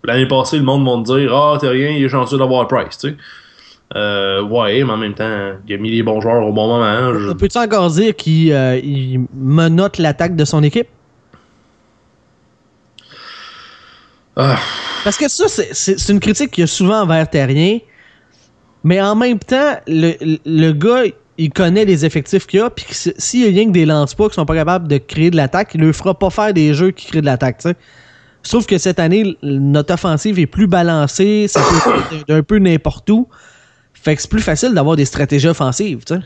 L'année passée, le monde va te dire Ah, t'es rien, il est chanceux d'avoir Price, tu sais. Euh, ouais, mais en même temps, il a mis les bons joueurs au bon moment. Je- Peux-tu encore dire qu'il euh, menote l'attaque de son équipe? Ah, Parce que ça, c'est- une critique qu'il y a souvent envers Terrien. Mais en même temps, le, le gars, il connaît les effectifs qu'il a. Puis s'il y a rien que des lance-pas qui sont pas capables de créer de l'attaque, il ne fera pas faire des jeux qui créent de l'attaque. tu sais. Je trouve que cette année, notre offensive est plus balancée. Ça peut être d'un peu n'importe où. Fait que c'est plus facile d'avoir des stratégies offensives. tu sais.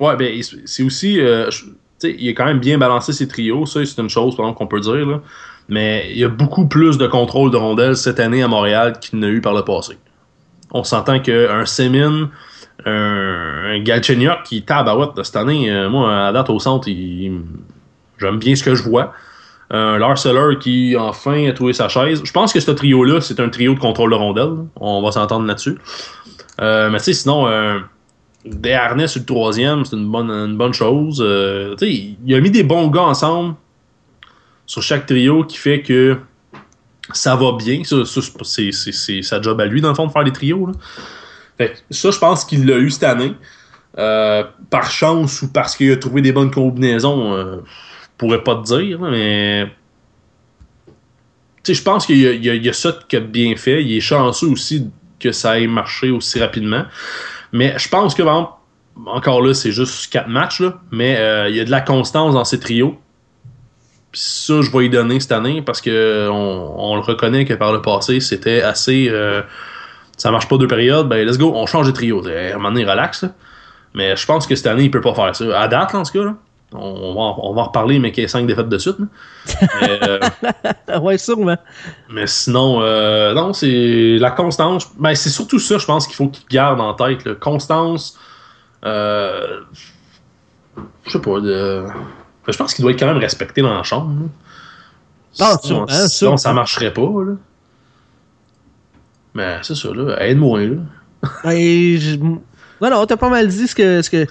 Ouais, ben, c'est aussi. euh, je- tu sais, il a quand même bien balancé ses trios, ça, c'est une chose, par exemple, qu'on peut dire, là. Mais il y a beaucoup plus de contrôle de rondelles cette année à Montréal qu'il n'a eu par le passé. On s'entend qu'un Semin, un, un Galchenyuk qui tabarouette de cette année, euh, moi, à date au centre, j'aime bien ce que je vois. Un Eller qui, enfin, a trouvé sa chaise. Je pense que ce trio-là, c'est un trio de contrôle de rondelles. On va s'entendre là-dessus. Euh, mais tu sais, sinon, euh, des harnais sur le troisième, c'est une bonne, une bonne chose. Euh, tu sais, il a mis des bons gars ensemble sur chaque trio qui fait que ça va bien. C'est, sa job à lui, dans le fond, de faire les trios. ça, je pense qu'il l'a eu cette année. Euh, par chance ou parce qu'il a trouvé des bonnes combinaisons, euh, je pourrais pas te dire, mais. Je pense qu'il y a, ça qui a bien fait. Il est chanceux aussi que ça ait marché aussi rapidement. Mais je pense que, encore là, c'est juste quatre matchs, mais euh, il y a de la constance dans ces trios. Puis ça, je vais y donner cette année parce que on, on le reconnaît que par le passé, c'était assez. euh, ça marche pas deux périodes, ben let's go, on change de trio. À un moment donné, relax. là. Mais je pense que cette année, il peut pas faire ça. À date, là, en tout cas, là, on, va, on va en reparler, mais qu'il y ait cinq défaites de suite. Mais, euh, ouais, sûrement. mais sinon, euh, non, c'est la constance. Ben, c'est surtout ça, je pense, qu'il faut qu'il garde en tête. là. Constance. Euh, je sais pas. De... Je pense qu'il doit être quand même respecté dans la chambre. là. Sinon, sûrement, sinon, ça marcherait pas. Là. Mais c'est ça, là. Aide-moi, là. Ben, je- Non, non, t'as pas mal dit ce que, ce que,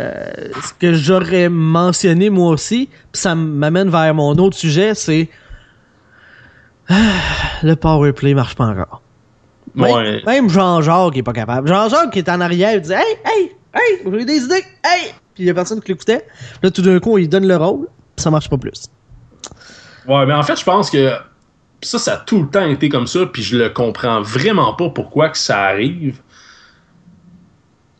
euh, ce que j'aurais mentionné moi aussi. Puis ça m'amène vers mon autre sujet, c'est Ah, le power play marche pas encore. Même, Ouais. même Jean-Jacques qui est pas capable. Jean-Jacques qui est en arrière, il dit Hey, hey, hey, j'ai des idées, hey! Puis il y a personne qui l'écoutait. Là, tout d'un coup, il donne le rôle, puis ça marche pas plus. Ouais, mais en fait, je pense que ça, ça a tout le temps été comme ça, puis je le comprends vraiment pas pourquoi que ça arrive.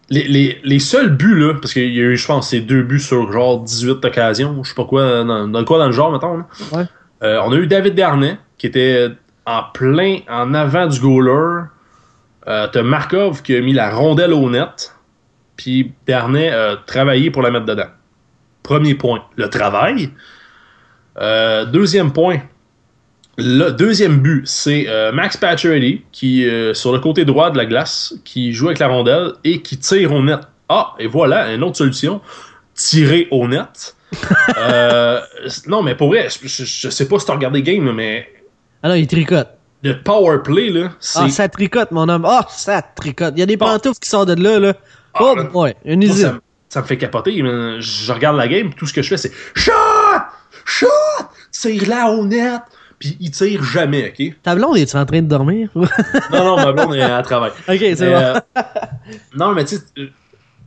Les, les, les seuls buts, là, parce qu'il y a eu, je pense, ces deux buts sur genre 18 occasions, je sais pas quoi, dans, dans quoi dans le genre, mettons. là. Ouais. Euh, on a eu David Darnay, qui était en plein, en avant du goaler. Euh, T'as Markov qui a mis la rondelle au net, puis Darnay a travaillé pour la mettre dedans. Premier point, le travail. Euh, deuxième point, le deuxième but, c'est euh, Max Pacioretty qui, euh, sur le côté droit de la glace, qui joue avec la rondelle et qui tire au net. Ah, et voilà, une autre solution, tirer au net. Euh, non, mais pour vrai, je, je- je sais pas si t'as regardé le game, mais Ah non, il tricote. le power play, là, c'est... Ah, ça tricote, mon homme. Ah, ça tricote. Il y a des pantoufles qui sortent de là, là. Ah, oh, là. ouais, une Moi, ça, usine. me- ça me fait capoter. mais Je regarde la game, tout ce que je fais, c'est shot! Shot! Tire-la au net! Puis il tire jamais, ok? Ta blonde, est tu en train de dormir? ok, Non, non, ma blonde est à travail. c'est Mais, bon. euh, non, mais tu sais, euh,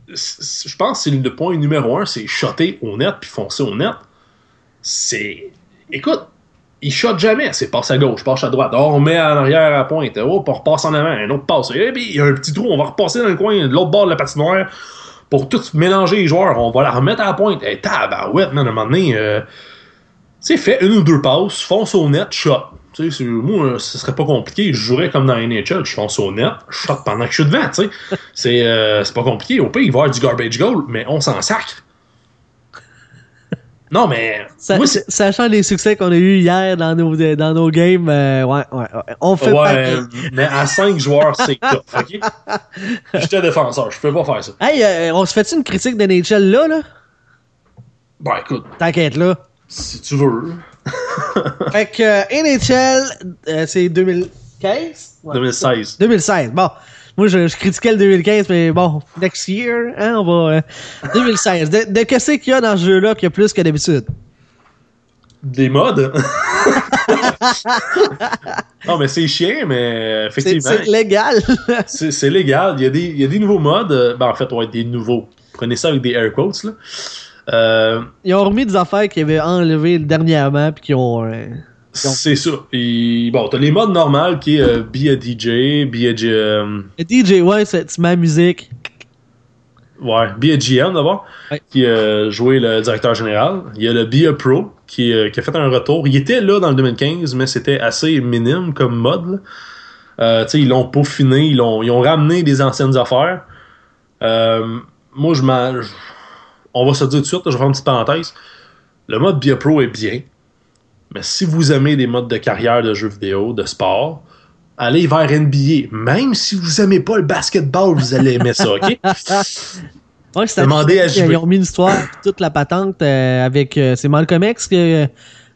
je pense que c'est le point numéro un, c'est shotter au net puis foncer au net. C'est. Écoute, il shot jamais. C'est passe à gauche, passe à droite. Oh, on met en arrière à pointe. Oh, on repasse en avant. Un autre passe. Et puis il y a un petit trou, on va repasser dans le coin de l'autre bord de la patinoire pour tout mélanger les joueurs. On va la remettre à pointe. Et tabarouette, man, à un moment donné. euh, tu sais, fais une ou deux passes, fonce au net, shot. Tu sais, moi, ce serait pas compliqué. Je jouerais comme dans NHL, je fonce au net, shot pendant que je suis devant, tu sais. C'est euh, c'est pas compliqué. Au pire, il va y avoir du garbage goal, mais on s'en sacre. Non, mais. Sa- moi, c'est- sachant les succès qu'on a eu hier dans nos, dans nos games, euh, ouais, ouais, ouais, on fait Ouais, mais à 5 joueurs, c'est tough, ok? J'étais défenseur, je peux pas faire ça. Hey, euh, on se fait une critique de NHL là, là? Ben écoute, T'inquiète là. si tu veux. Fait que euh, NHL, euh, c'est 2015? Ouais. 2016. 2016, bon. Moi, je, je critiquais le 2015, mais bon, next year, hein, on va... euh, 2016. De, de qu'est-ce qu'il y a dans ce jeu-là qu'il y a plus que d'habitude? Des modes? non, mais c'est chiant, mais C'est effectivement, c'est légal. c'est légal. Il y, a des, il y a des nouveaux modes. euh, Ben, en fait, ouais, des nouveaux. Prenez ça avec des air quotes, là. Euh, Ils ont remis des affaires qu'ils avaient enlevées dernièrement, puis qui ont... euh, c'est ça. Et, bon, t'as les modes normales qui est euh, Be a DJ, Be a, G- euh, DJ, ouais, c'est ma musique. ouais, Be a GM d'abord, Ouais. qui a joué le directeur général. Il y a le Be a Pro qui, euh, qui a fait un retour. Il était là dans le 2015, mais c'était assez minime comme mode. là. Euh, tu sais, ils l'ont peaufiné, ils, l'ont- ils ont ramené des anciennes affaires. Euh, moi, je m'en. On va se dire tout de suite, je vais faire une petite parenthèse. Le mode Be a Pro est bien. Mais si vous aimez des modes de carrière de jeux vidéo, de sport, allez vers NBA. Même si vous aimez pas le basketball, vous allez aimer ça, OK? Ouais, Demandez à ils ont mis une histoire, toute la patente euh, avec. euh, c'est Malcolm X qui,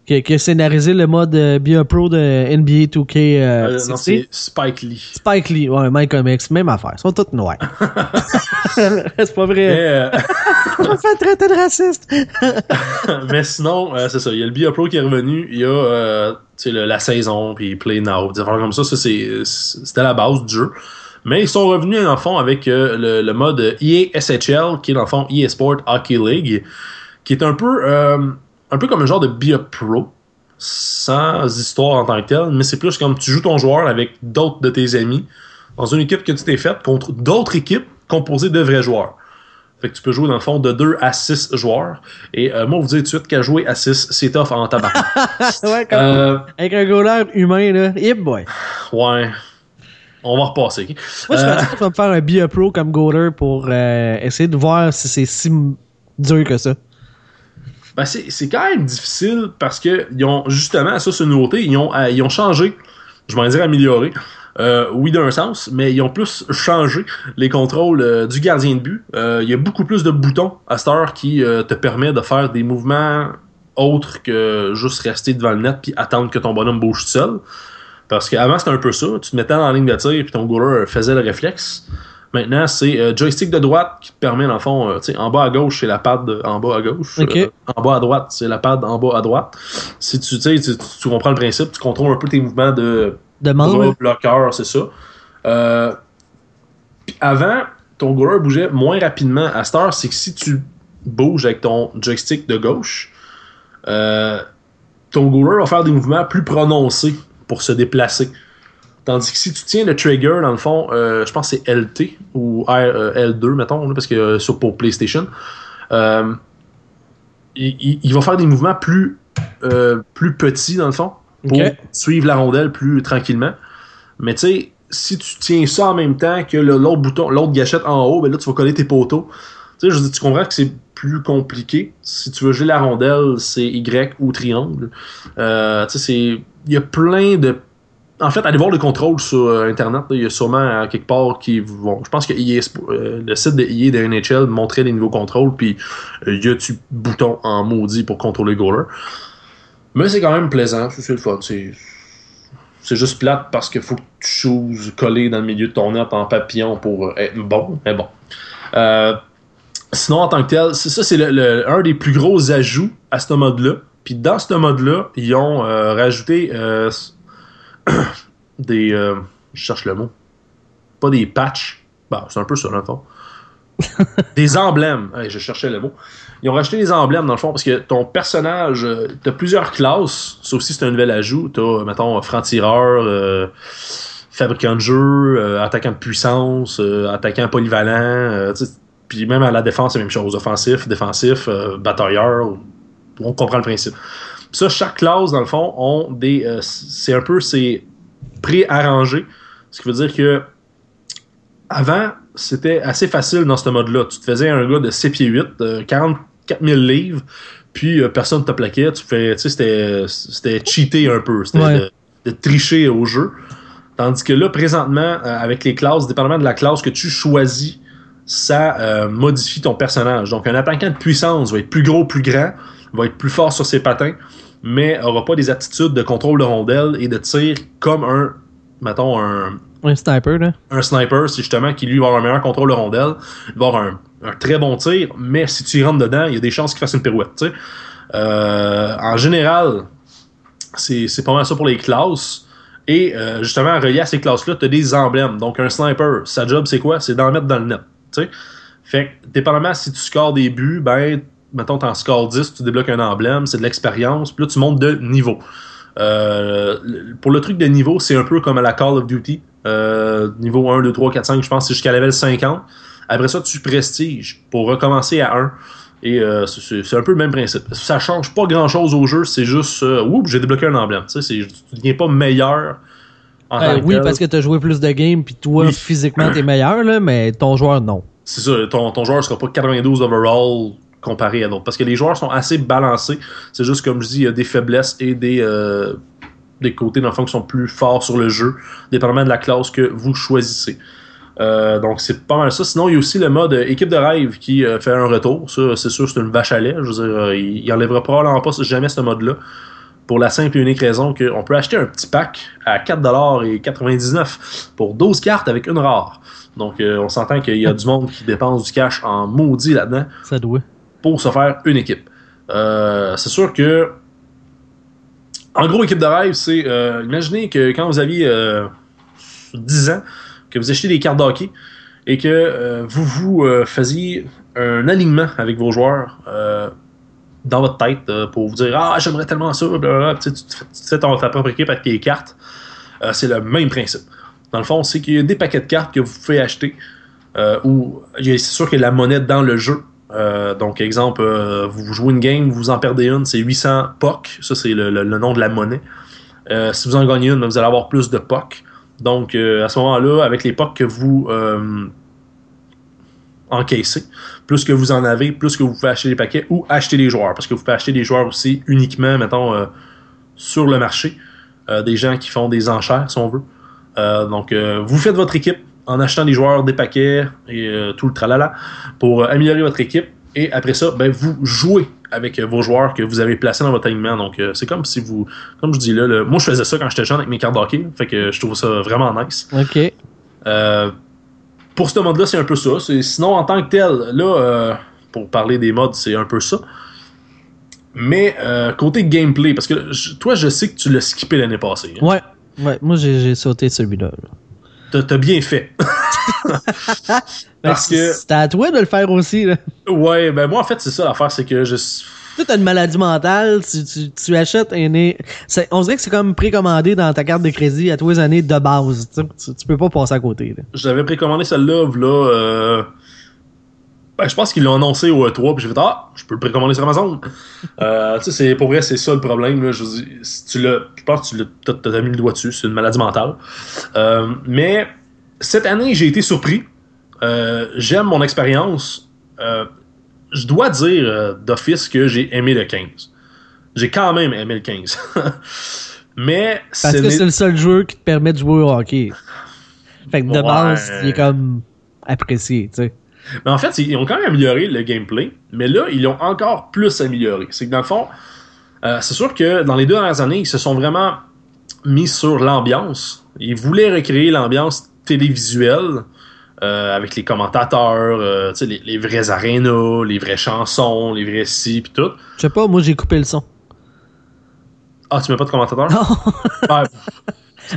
qui, qui a scénarisé le mode euh, Be a Pro de NBA 2K. euh, Euh, non, 16. c'est Spike Lee. Spike Lee, ouais, Malcolm X, même affaire. Ils sont toutes noirs. c'est pas vrai. Je me fais traiter de raciste. mais sinon, euh, c'est ça. Il y a le BIA Pro qui est revenu. Il y a euh, le- la saison, puis Play Now, des affaires comme ça. ça c'était la base du jeu. Mais ils sont revenus, dans le fond, avec euh, le, le mode EA SHL, qui est, dans le fond, EA Sport Hockey League, qui est un peu, un peu comme un genre de BIA Pro, sans histoire en tant que tel, mais c'est plus comme tu joues ton joueur avec d'autres de tes amis dans une équipe que tu t'es faite contre d'autres équipes composées de vrais joueurs. Fait que tu peux jouer dans le fond de 2 à 6 joueurs. Et euh, moi, vous dire tout de suite qu'à jouer à 6, c'est tough en tabac. ouais, comme- euh, Avec un goaler humain, là. Hip boy. ouais. On va repasser. Moi, je Euh, pense que je vais me faire un a Pro comme goaler pour euh, essayer de voir si c'est si dur que ça. Ben, c'est quand même difficile parce que ils ont justement, ça c'est une nouveauté, ils ont, euh, ils ont changé, je vais dire amélioré, euh, oui d'un sens, mais ils ont plus changé les contrôles euh, du gardien de but. Il y a beaucoup plus de boutons à cette heure qui te permet de faire des mouvements autres que juste rester devant le net puis attendre que ton bonhomme bouge tout seul. Parce qu'avant c'était un peu ça, tu te mettais dans la ligne de tir puis ton goaler faisait le réflexe. Maintenant, c'est euh, joystick de droite qui te permet, dans le fond, euh, en bas à gauche, c'est la pad de- en bas à gauche. Euh, en bas à droite, c'est la pad en bas à droite. Si tu, tu, sais, tu, comprends le principe, tu contrôles un peu tes mouvements de bras, bloqueur, c'est ça. Avant, ton goaler bougeait moins rapidement. À cette heure, c'est que si tu bouges avec ton joystick de gauche, ton goaler va faire des mouvements plus prononcés pour se déplacer. Tandis que si tu tiens le trigger, dans le fond, euh, je pense que c'est LT ou R- euh, L2, mettons, parce que euh, sur pour PlayStation, il, il- il va faire des mouvements plus, plus petits, dans le fond, pour suivre la rondelle plus tranquillement. Mais tu sais, si tu tiens ça en même temps que l'autre bouton, l'autre gâchette en haut, ben là, tu vas coller tes poteaux. Tu sais, je veux dire, tu comprends que c'est plus compliqué. Si tu veux jouer la rondelle, c'est Y ou triangle. Euh, tu sais. Il y a plein de. En fait, allez voir le contrôle sur euh, Internet. Il y a sûrement euh, quelque part qui vont. Je pense que Spo- euh, le site de EA de NHL montrait les nouveaux contrôles. Puis il y a du bouton en maudit pour contrôler le. Mais c'est quand même plaisant. C'est le fun. C'est. Juste plate parce qu'il faut que tu choses coller dans le milieu de ton net en papillon pour être bon. Mais bon. Sinon, en tant que tel, ça, c'est le, un des plus gros ajouts à ce mode-là. Puis dans ce mode-là, ils ont rajouté des. euh, je cherche le mot. Pas des patchs. Bah, c'est un peu ça, dans le fond. des emblèmes. Je cherchais le mot. Ils ont rajouté des emblèmes, dans le fond, parce que ton personnage, euh, t'as plusieurs classes. Ça aussi, c'est un nouvel ajout. T'as, mettons, franc-tireur, euh, fabricant de jeu, euh, attaquant de puissance, euh, attaquant polyvalent. puis même à la défense, c'est la même chose. Offensif, défensif, batailleur. On comprend le principe. Puis ça, chaque classe, dans le fond, ont des. euh, c'est un peu. C'est pré-arrangé. Ce qui veut dire que. Avant, c'était assez facile dans ce mode-là. Tu te faisais un gars de 6 pieds 8, euh, 44 000 livres, puis euh, personne te plaquait, tu fais, tu sais, c'était, c'était cheaté un peu, c'était Ouais. de, de tricher au jeu. Tandis que là, présentement, euh, avec les classes, dépendamment de la classe que tu choisis, ça euh, modifie ton personnage. Donc, un attaquant de puissance va être plus gros, plus grand, va être plus fort sur ses patins, mais aura pas des attitudes de contrôle de rondelle et de tir comme un, mettons, un, Un sniper, là. un sniper, c'est justement qui lui va avoir un meilleur contrôle de rondelle, il va avoir un, un très bon tir, mais si tu y rentres dedans, il y a des chances qu'il fasse une pirouette. tu sais. Euh, en général, c'est c'est pas mal ça pour les classes. Et euh, justement, relié à ces classes-là, tu as des emblèmes. Donc, un sniper, sa job, c'est quoi? C'est d'en mettre dans le net. tu sais. Fait que, dépendamment si tu scores des buts, ben, mettons, t'en scores 10, tu débloques un emblème, c'est de l'expérience, puis là, tu montes de niveau. Euh, pour le truc de niveau, c'est un peu comme à la Call of Duty. Euh, niveau 1, 2, 3, 4, 5, je pense, c'est jusqu'à level 50. Après ça, tu prestiges pour recommencer à 1. Et euh, c'est- un peu le même principe. Ça change pas grand chose au jeu, c'est juste, oups, j'ai débloqué un emblème. Tu tu deviens pas meilleur. en tant que oui, tel. parce que t'as joué plus de games, puis toi, Oui. physiquement, t'es meilleur, là, mais ton joueur, non. C'est ça, ton, ton joueur sera pas 92 overall comparé à d'autres. Parce que les joueurs sont assez balancés. C'est juste, comme je dis, il y a des faiblesses et des, euh, des côtés, dans fond, qui sont plus forts sur le jeu, dépendamment de la classe que vous choisissez. Euh, donc, c'est pas mal ça. Sinon, il y a aussi le mode équipe de rêve qui euh, fait un retour. Ça, c'est sûr, c'est une vache à lait. Je veux dire, il, il enlèvera probablement pas jamais ce mode-là. Pour la simple et unique raison qu'on peut acheter un petit pack à 4,99$ pour 12 cartes avec une rare. Donc, on s'entend qu'il y a du monde qui dépense du cash en maudit là-dedans Ça doit. Pour se faire une équipe. Euh, c'est sûr que, en gros, équipe de rêve, c'est, euh, imaginez que quand vous aviez euh, 10 ans, que vous achetez des cartes d'hockey et que euh, vous vous euh, faisiez un alignement avec vos joueurs euh, dans votre tête euh, pour vous dire Ah, j'aimerais tellement ça, tu, tu tu fais ton- ta propre équipe avec tes cartes. Euh, c'est le même principe. Dans le fond, c'est qu'il y a des paquets de cartes que vous pouvez acheter euh, a- c'est sûr qu'il la monnaie dans le jeu. Euh, donc, exemple, euh, vous jouez une game, vous en perdez une, c'est 800 POC. Ça, c'est le, nom de la monnaie. Euh, si vous en gagnez une, vous allez avoir plus de POC. Donc, à ce moment-là, avec les POC que vous encaissez, plus que vous en avez, plus que vous pouvez acheter les paquets ou acheter les joueurs. Parce que vous pouvez acheter des joueurs aussi uniquement, mettons, sur le marché. Des gens qui font des enchères, si on veut. Donc, vous faites votre équipe en achetant des joueurs, des paquets et euh, tout le tralala pour euh, améliorer votre équipe. Et après ça, ben, vous jouez avec euh, vos joueurs que vous avez placés dans votre alignement. Donc, euh, c'est comme si vous. Comme je dis là, le- moi je faisais ça quand j'étais jeune avec mes cartes d'hockey. Fait que je trouve ça vraiment nice. OK. Euh, pour ce mode-là, c'est un peu ça. Sinon, en tant que tel, là, euh, pour parler des modes, c'est un peu ça. Mais côté gameplay, parce que toi, je sais que tu l'as skippé l'année passée. hein? Ouais. Ouais, moi, j'ai sauté celui-là. Là. T'as bien fait. Parce que- C'était à toi de le faire aussi, là. ouais, ben moi, en fait, c'est ça l'affaire, c'est que je. Tu as une maladie mentale, tu, tu, tu achètes un On dirait que c'est comme précommandé dans ta carte de crédit à tous les années de base. Tu. Tu- peux pas passer à côté. Là. J'avais précommandé celle-là, là. Euh... Ben, je pense qu'ils l'ont annoncé au E3, puis j'ai fait Ah, je peux le précommander sur Amazon. euh, tu sais, c'est- pour vrai, c'est ça le problème. Là. Je, si tu l'as, je pense que tu l'as, mis le doigt dessus, c'est une maladie mentale. Euh, mais cette année, j'ai été surpris. Euh, j'aime mon expérience. Je dois dire d'office que j'ai aimé le 15. J'ai quand même aimé le 15. mais Parce ce que c'est le seul jeu qui te permet de jouer au hockey. Fait que de Ouais. base, il est comme apprécié, tu sais. Mais en fait, ils ont quand même amélioré le gameplay, mais là, ils l'ont encore plus amélioré. C'est que dans le fond, euh, c'est sûr que dans les deux dernières années, ils se sont vraiment mis sur l'ambiance. Ils voulaient recréer l'ambiance télévisuelle euh, avec les commentateurs, euh, les, les vrais arénas, les vraies chansons, les vrais si, puis tout. Je sais pas, moi j'ai coupé le son. Ah, tu mets pas de commentateurs? Non,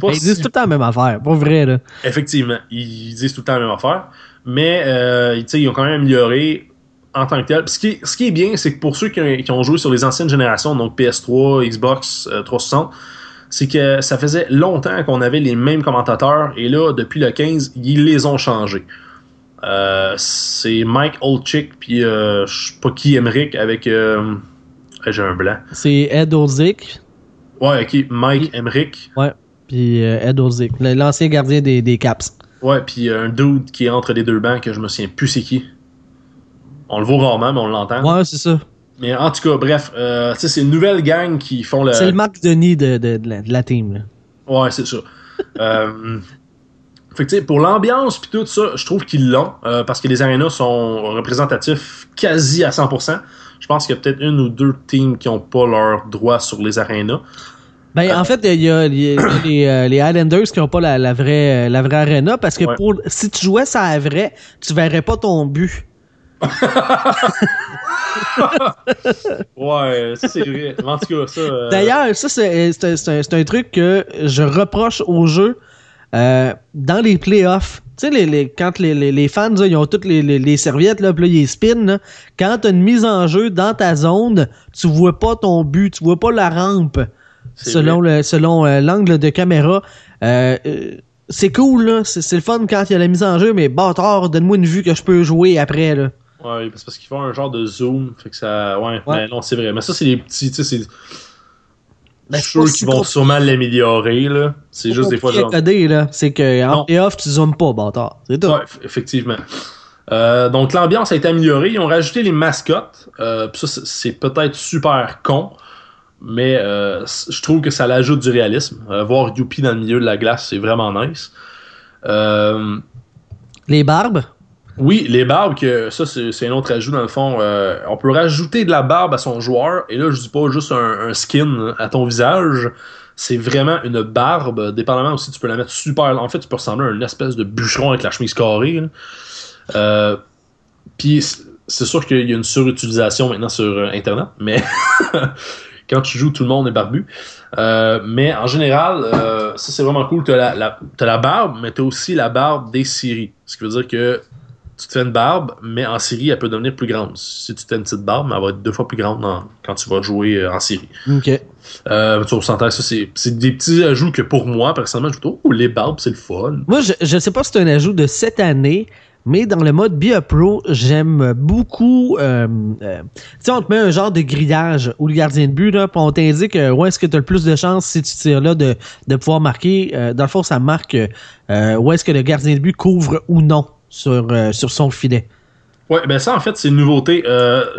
Ouais. Ils disent tout le temps la même affaire, pas vrai là. Effectivement, ils disent tout le temps la même affaire, mais euh, ils ont quand même amélioré en tant que tel. Puis Ce qui est, ce qui est bien, c'est que pour ceux qui ont, qui ont joué sur les anciennes générations, donc PS3, Xbox euh, 360, c'est que ça faisait longtemps qu'on avait les mêmes commentateurs, et là, depuis le 15, ils les ont changés. Euh, c'est Mike Oldchick, puis euh, je sais pas qui, Emmerich, avec... euh, J'ai un blanc. C'est Ed Olzik, Ouais, ok, Mike Emmerich. puis euh, Ed le- l'ancien gardien des, des Caps. Ouais, puis un dude qui est entre les deux bancs que je me souviens plus c'est qui. On le voit rarement, mais on l'entend. Ouais, c'est ça. mais en tout cas, bref, euh, c'est une nouvelle gang qui font le. C'est le Marc Denis de, de, de, la, team. Là. Ouais, c'est ça. euh, fait que, pour l'ambiance puis tout ça, je trouve qu'ils l'ont euh, parce que les arénas sont représentatifs quasi à 100%. Je pense qu'il y a peut-être une ou deux teams qui n'ont pas leur droit sur les arénas. Ben, en fait, il y a, les, euh, les, Highlanders qui n'ont pas la, la, vraie, la vraie arena parce que pour, si tu jouais ça à vrai, tu verrais pas ton but. ouais, ça c'est vrai. En tout cas, ça. Euh, D'ailleurs, ça c'est un, un, truc que je reproche au jeu euh, dans les playoffs, tu sais, les, les, quand les, les, fans, ils ont toutes les, serviettes, là, puis là, ils spin, quand tu as une mise en jeu dans ta zone, tu vois pas ton but, tu vois pas la rampe selon le selon euh, l'angle de caméra. Euh, c'est cool, là. C'est le fun quand il y a la mise en jeu, mais bâtard, donne-moi une vue que je peux jouer après, là. Ouais, c'est parce qu'ils font un genre de zoom, fait que ça... Ouais, mais non, c'est vrai. Mais ça, c'est des petits, tu sais, c'est ben, je suis sûr qu'ils vont sûrement l'améliorer, là. C'est juste des fois genre. là. C'est qu'en playoff, tu zoomes pas, bâtard. C'est tout. Ouais, effectivement. Euh, donc, l'ambiance a été améliorée. Ils ont rajouté les mascottes. Euh, ça, c'est peut-être super con, mais euh, je trouve que ça l'ajoute du réalisme. Euh, voir Youpi dans le milieu de la glace, c'est vraiment nice. Euh, les barbes? Oui, les barbes, que ça, c'est un autre ajout dans le fond. On peut rajouter de la barbe à son joueur, et là, je dis pas juste un, skin à ton visage. C'est vraiment une barbe, dépendamment aussi, tu peux la mettre super. En fait, tu peux ressembler à une espèce de bûcheron avec la chemise carrée. Puis, c'est sûr qu'il y a une surutilisation maintenant sur Internet, mais quand tu joues, tout le monde est barbu. Euh, mais en général, ça c'est vraiment cool. Tu as la, la barbe, mais tu as aussi la barbe des séries. Ce qui veut dire que tu te fais une barbe, mais en série, elle peut devenir plus grande. Si tu te fais une petite barbe, elle va être deux fois plus grande quand tu vas jouer euh, en série. OK. Euh, tu ça, c'est des petits ajouts que pour moi, personnellement, je trouve, oh, les barbes, c'est le fun. Moi, je, je sais pas si c'est un ajout de cette année, mais dans le mode Be Pro, j'aime beaucoup. Euh, euh, tu sais, on te met un genre de grillage où le gardien de but, là, puis on t'indique euh, où est-ce que tu as le plus de chances si tu tires là de, de pouvoir marquer. dans le fond, ça marque où est-ce que le gardien de but couvre ou non sur, sur son filet. Ouais, ben ça en fait c'est une nouveauté.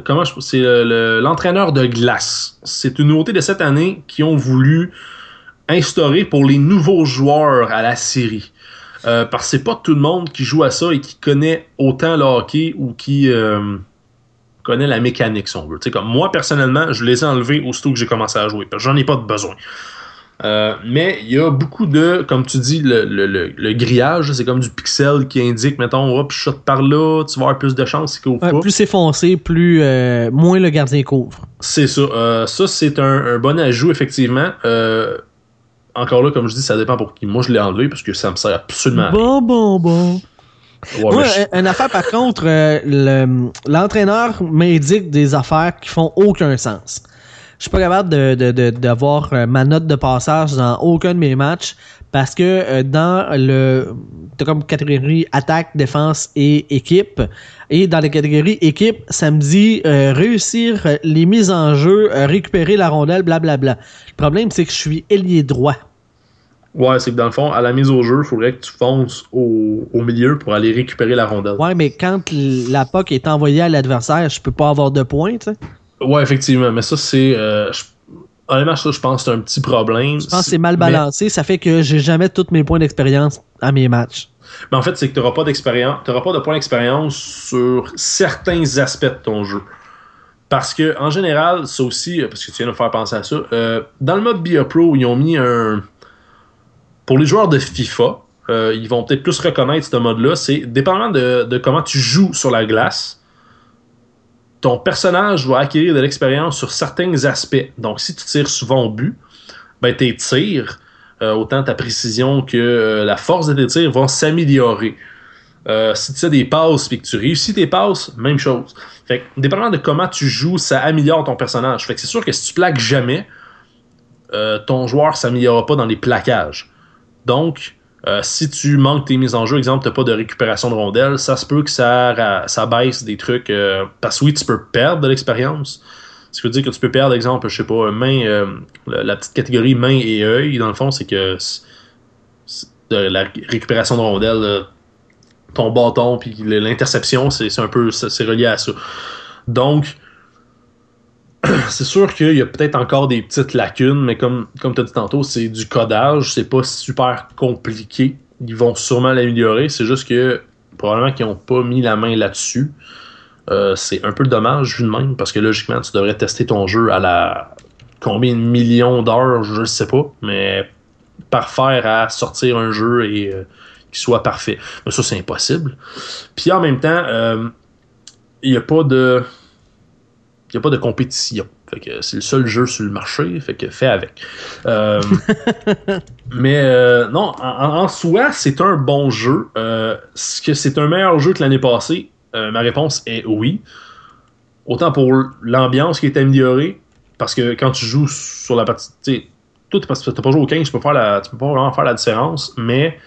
Comment je c'est l'entraîneur de glace. C'est une nouveauté de cette année qui ont voulu instaurer pour les nouveaux joueurs à la série. Euh, parce que c'est pas tout le monde qui joue à ça et qui connaît autant le hockey ou qui connaît la mécanique, si on veut. comme moi, personnellement, je les ai enlevés aussitôt que j'ai commencé à jouer. Parce que j'en ai pas de besoin. Euh, mais il y a beaucoup de, comme tu dis, le, le, le, grillage, c'est comme du pixel qui indique, mettons, hop, shot par là, tu vas avoir plus de chances qu'il couvre Plus c'est foncé, plus, euh, moins le gardien couvre. C'est ça. Euh, ça, c'est un, bon ajout, effectivement. Encore là, comme je dis, ça dépend pour qui. Moi, je l'ai enlevé parce que ça me sert absolument Bon, bon, bon. Moi, une affaire, par contre, l'entraîneur m'indique des affaires qui font aucun sens je suis pas capable de, d'avoir euh, ma note de passage dans aucun de mes matchs parce que euh, dans le t'as comme catégorie attaque, défense et équipe et dans la catégorie équipe, ça me dit euh, réussir les mises en jeu, récupérer la rondelle, blablabla. Le problème c'est que je suis ailier droit. Ouais, c'est que dans le fond, à la mise au jeu, il faudrait que tu fonces au, au, milieu pour aller récupérer la rondelle. Ouais, mais quand la POC est envoyée à l'adversaire, je peux pas avoir de points, tu sais. Ouais, effectivement, mais ça, c'est. Euh, honnêtement, ça, je pense que c'est un petit problème. Je pense que c'est mal balancé. Ça fait que j'ai jamais tous mes points d'expérience à mes matchs. Mais en fait, c'est que tu n'auras pas d'expérience. Tu pas de points d'expérience sur certains aspects de ton jeu. Parce que, en général, ça aussi, parce que tu viens de me faire penser à ça, euh, dans le mode BIA Pro, ils ont mis un. Pour les joueurs de FIFA, euh, ils vont peut-être plus reconnaître ce mode-là. C'est dépendamment de, comment tu joues sur la glace ton personnage va acquérir de l'expérience sur certains aspects. Donc, si tu tires souvent au but, ben, tes tirs, euh, autant ta précision que euh, la force de tes tirs vont s'améliorer. Si tu as des passes et que tu réussis tes passes, même chose. Fait que, dépendamment de comment tu joues, ça améliore ton personnage. Fait que c'est sûr que si tu plaques jamais, ton joueur s'améliorera pas dans les plaquages. Donc, euh, si tu manques tes mises en jeu, exemple, tu n'as pas de récupération de rondelles, ça se peut que ça, ça baisse des trucs. Euh, parce que oui, tu peux perdre de l'expérience. Ce qui veut dire que tu peux perdre, exemple, je sais pas, main, euh, la, petite catégorie main et œil, dans le fond, c'est que la récupération de rondelles, ton bâton, puis l'interception, c'est un peu c'est relié à ça. Donc, c'est sûr qu'il y a peut-être encore des petites lacunes, mais comme, comme tu as dit tantôt, c'est du codage, c'est pas super compliqué. Ils vont sûrement l'améliorer, c'est juste que probablement qu'ils n'ont pas mis la main là-dessus. Euh, c'est un peu dommage vu de même, parce que logiquement, tu devrais tester ton jeu à la combien de millions d'heures, je ne sais pas, mais parfaire à sortir un jeu et euh, qu'il soit parfait. Mais ça, c'est impossible. Puis en même temps, euh, il n'y a pas de. Il a pas de compétition. Fait que c'est le seul jeu sur le marché, fait que fais avec. Euh, mais non, en, en soi, c'est un bon jeu. Est-ce que c'est un meilleur jeu que l'année passée? ma réponse est oui. Autant pour l'ambiance qui est améliorée, parce que quand tu joues sur la partie. Tout parce que tu pas joué au 15, tu peux, faire la, tu peux pas vraiment faire la différence, mais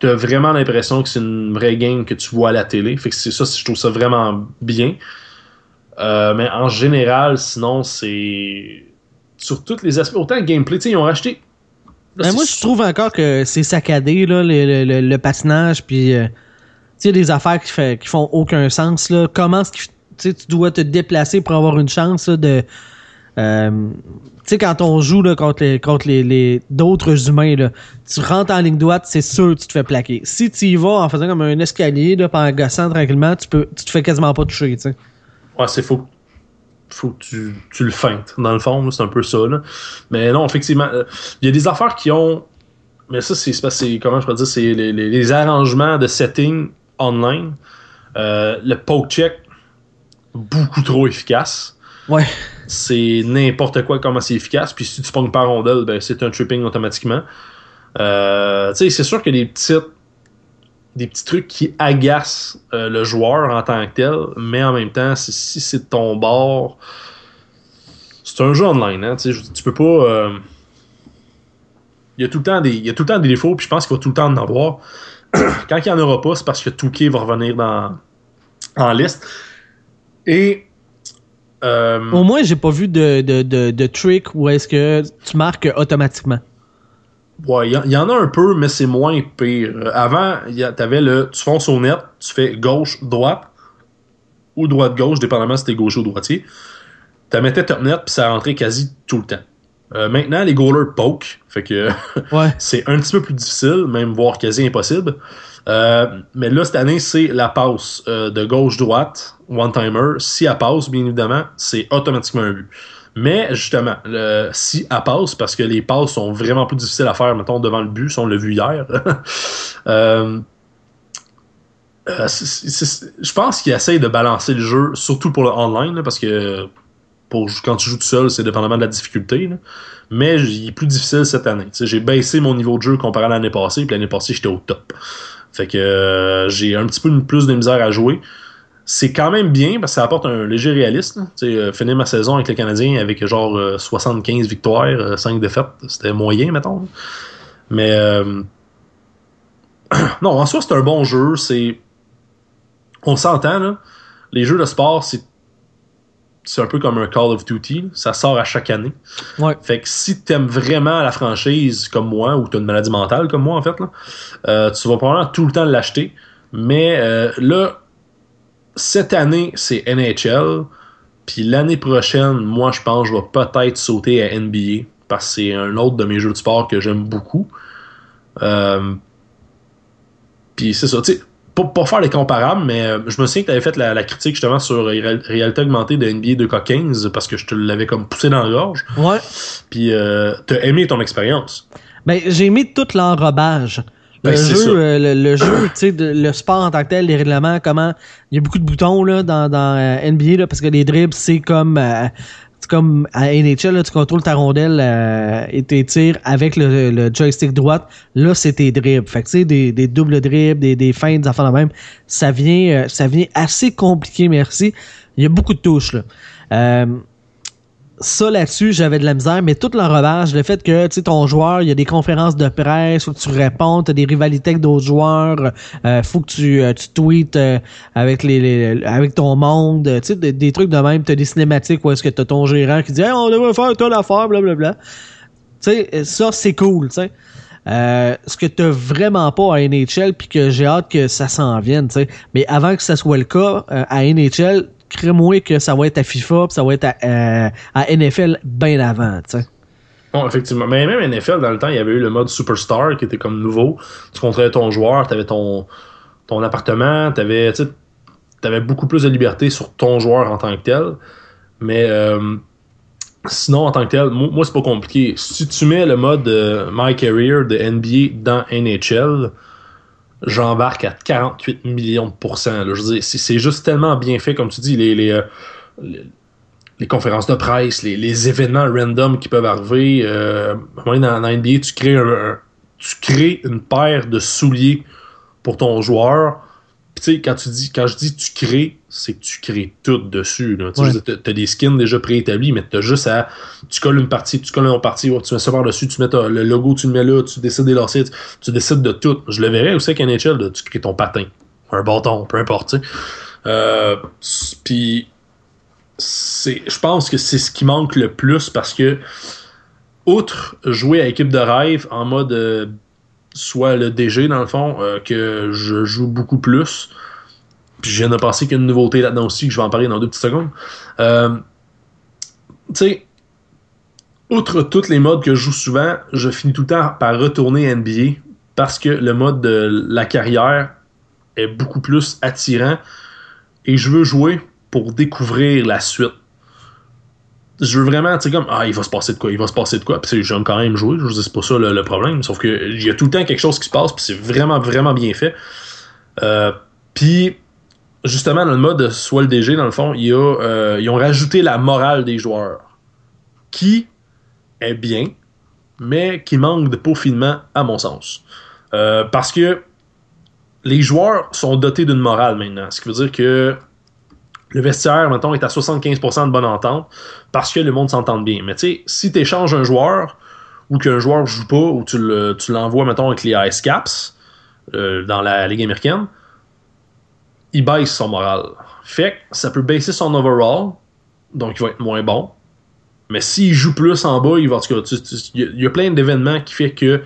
tu as vraiment l'impression que c'est une vraie game que tu vois à la télé. Fait que c'est ça, je trouve ça vraiment bien. Euh, mais en général, sinon, c'est. Sur tous les aspects, autant le gameplay, ils ont racheté. Ben, moi, je trouve encore que c'est saccadé, là, le, le, le, patinage, puis. Euh, tu sais, des affaires qui, fait, qui font aucun sens, là. Comment est-ce que tu dois te déplacer pour avoir une chance de euh, tu sais, quand on joue là, contre, les, contre les, d'autres humains, là, tu rentres en ligne droite, c'est sûr que tu te fais plaquer. Si tu y vas en faisant comme un escalier, là, en gossant tranquillement, tu peux tu te fais quasiment pas toucher. tu sais. Ouais, c'est faux. Faut que tu, tu le feintes. Dans le fond, c'est un peu ça. Là. Mais non, effectivement, euh, il y a des affaires qui ont. Mais ça, c'est, c'est comment je peux dire, c'est les, les, arrangements de setting online. Euh, le poke check, beaucoup trop efficace. Ouais c'est n'importe quoi comment c'est efficace. Puis si tu pognes pas rondelle, ben, c'est un tripping automatiquement. Euh, c'est sûr qu'il y a des petites des petits trucs qui agacent euh, le joueur en tant que tel, mais en même temps, si, c'est ton bord, c'est un jeu online. Hein, tu peux pas. Euh, il y a tout le temps des, défauts, puis je pense qu'il va tout le temps en avoir. Quand il n'y en aura pas, c'est parce que Touquet va revenir dans, en liste. Et euh, Au moins, j'ai pas vu de, de, de, trick où est-ce que tu marques automatiquement. Ouais, il y, en a un peu, mais c'est moins pire. Euh, avant, t'avais le. Tu fonces au net, tu fais gauche-droite ou droite-gauche, dépendamment si t'es gaucher ou droitier. Tu mettais top net, puis ça rentrait quasi tout le temps. Euh, maintenant, les goalers poke, fait que c'est un petit peu plus difficile, même voire quasi impossible. mais là, cette année, c'est la passe de gauche-droite one-timer, si elle passe, bien évidemment, c'est automatiquement un but. Mais justement, si elle passe, parce que les passes sont vraiment plus difficiles à faire, mettons, devant le but, on l'a vu hier. Euh, euh, je pense qu'ils essayent de balancer le jeu, surtout pour le online, parce que quand tu joues tout seul, c'est dépendamment de la difficulté. Mais il est plus difficile cette année. J'ai baissé mon niveau de jeu comparé à l'année passée, puis l'année passée, j'étais au top. Fait que euh, j'ai un petit peu plus de misère à jouer c'est quand même bien parce que ça apporte un léger réalisme. Euh, finir ma saison avec les Canadiens avec genre 75 euh, victoires, 5 euh, défaites, c'était moyen, mettons. Mais non, en soi, c'est un bon jeu. C'est. On s'entend, là. Les jeux de sport, c'est. C'est un peu comme un Call of Duty. Ça sort à chaque année. Ouais. Fait que si t'aimes vraiment la franchise comme moi, ou t'as une maladie mentale comme moi, en fait, là, tu vas probablement tout le temps l'acheter. Mais là, cette année, c'est NHL. Puis l'année prochaine, moi, je pense que je vais peut-être sauter à NBA. Parce que c'est un autre de mes jeux de sport que j'aime beaucoup. Euh, puis c'est ça. Tu sais, pas, faire les comparables, mais euh, je me souviens que tu avais fait la, critique justement sur réalité augmentée de NBA 2K15 parce que je te l'avais comme poussé dans la gorge. Ouais. Puis euh, t'as aimé ton expérience. Ben, j'ai aimé tout l'enrobage. Ben, le, jeu, euh, le, jeu, tu sais, le sport en tant que tel, les règlements, comment. Il y a beaucoup de boutons là, dans, dans euh, NBA là, parce que les dribbles, c'est comme. Euh, comme à NHL, là, tu contrôles ta rondelle et tes tirs avec le, joystick droite. Là, c'est tes dribbles. Fait que tu sais, des, des doubles dribbles, des, des feintes, des affaires de même. Ça vient, ça vient assez compliqué, merci. Il y a beaucoup de touches. Là ça là-dessus, j'avais de la misère, mais tout l'enrobage, le fait que tu ton joueur, il y a des conférences de presse, faut que tu réponds, t'as des rivalités avec d'autres joueurs, euh, faut que tu, euh, tu tweets euh, avec les, avec ton monde, tu sais des, trucs de même, t'as des cinématiques où est-ce que t'as ton gérant qui dit on devrait faire telle affaire, blablabla. Tu sais, ça c'est cool, tu sais. Euh, ce que t'as vraiment pas à NHL puis que j'ai hâte que ça s'en vienne, tu sais. Mais avant que ça soit le cas, à NHL, crée-moi que ça va être à FIFA, pis ça va être à, à NFL bien avant, tu. Bon, effectivement. Mais même NFL, dans le temps, il y avait eu le mode Superstar qui était comme nouveau. Tu contrôlais ton joueur, tu avais ton, ton appartement, tu avais, beaucoup plus de liberté sur ton joueur en tant que tel. Mais euh, sinon, en tant que tel, moi, c'est pas compliqué. Si tu mets le mode euh, My Career de NBA dans NHL, j'embarque à 48 millions de pourcents. Je veux dire, c'est juste tellement bien fait, comme tu dis, les, les, euh, les conférences de presse, les, événements random qui peuvent arriver. Euh, dans, dans NBA, tu crées, tu crées une paire de souliers pour ton joueur. Tu sais, quand tu dis, quand je dis tu crées, c'est que tu crées tout dessus. Tu as, des skins déjà préétablis, mais tu as juste à. Tu colles une partie, tu colles une autre partie, tu mets ça par-dessus, tu mets le logo, tu le mets là, tu décides des lacets, tu, tu, décides de tout. Je le verrais aussi avec NHL, tu crées ton patin, un bâton, peu importe. Euh, Puis je pense que c'est ce qui manque le plus parce que, outre jouer à équipe de rêve en mode euh, soit le DG dans le fond, euh, que je joue beaucoup plus, puis je viens de penser qu'il y a une nouveauté là-dedans aussi que je vais en parler dans deux petites secondes. Euh, tu sais, outre tous les modes que je joue souvent, je finis tout le temps par retourner NBA parce que le mode de la carrière est beaucoup plus attirant et je veux jouer pour découvrir la suite. Je veux vraiment, tu sais, comme, ah, il va se passer de quoi, il va se passer de quoi. Puis j'aime quand même jouer, je vous dis, c'est pas ça le, problème. Sauf qu'il y a tout le temps quelque chose qui se passe, puis c'est vraiment, vraiment bien fait. Euh, puis, justement, dans le mode soit le DG, dans le fond, euh, ils ont rajouté la morale des joueurs. Qui est bien, mais qui manque de peaufinement, à mon sens. Euh, parce que les joueurs sont dotés d'une morale maintenant. Ce qui veut dire que le vestiaire, mettons, est à 75% de bonne entente parce que le monde s'entend bien. Mais tu sais, si tu échanges un joueur ou qu'un joueur joue pas ou tu l'envoies, mettons, avec les Ice Caps euh, dans la Ligue américaine, il baisse son moral. Fait que ça peut baisser son overall, donc il va être moins bon. Mais s'il joue plus en bas, il va. Il y, a plein d'événements qui fait que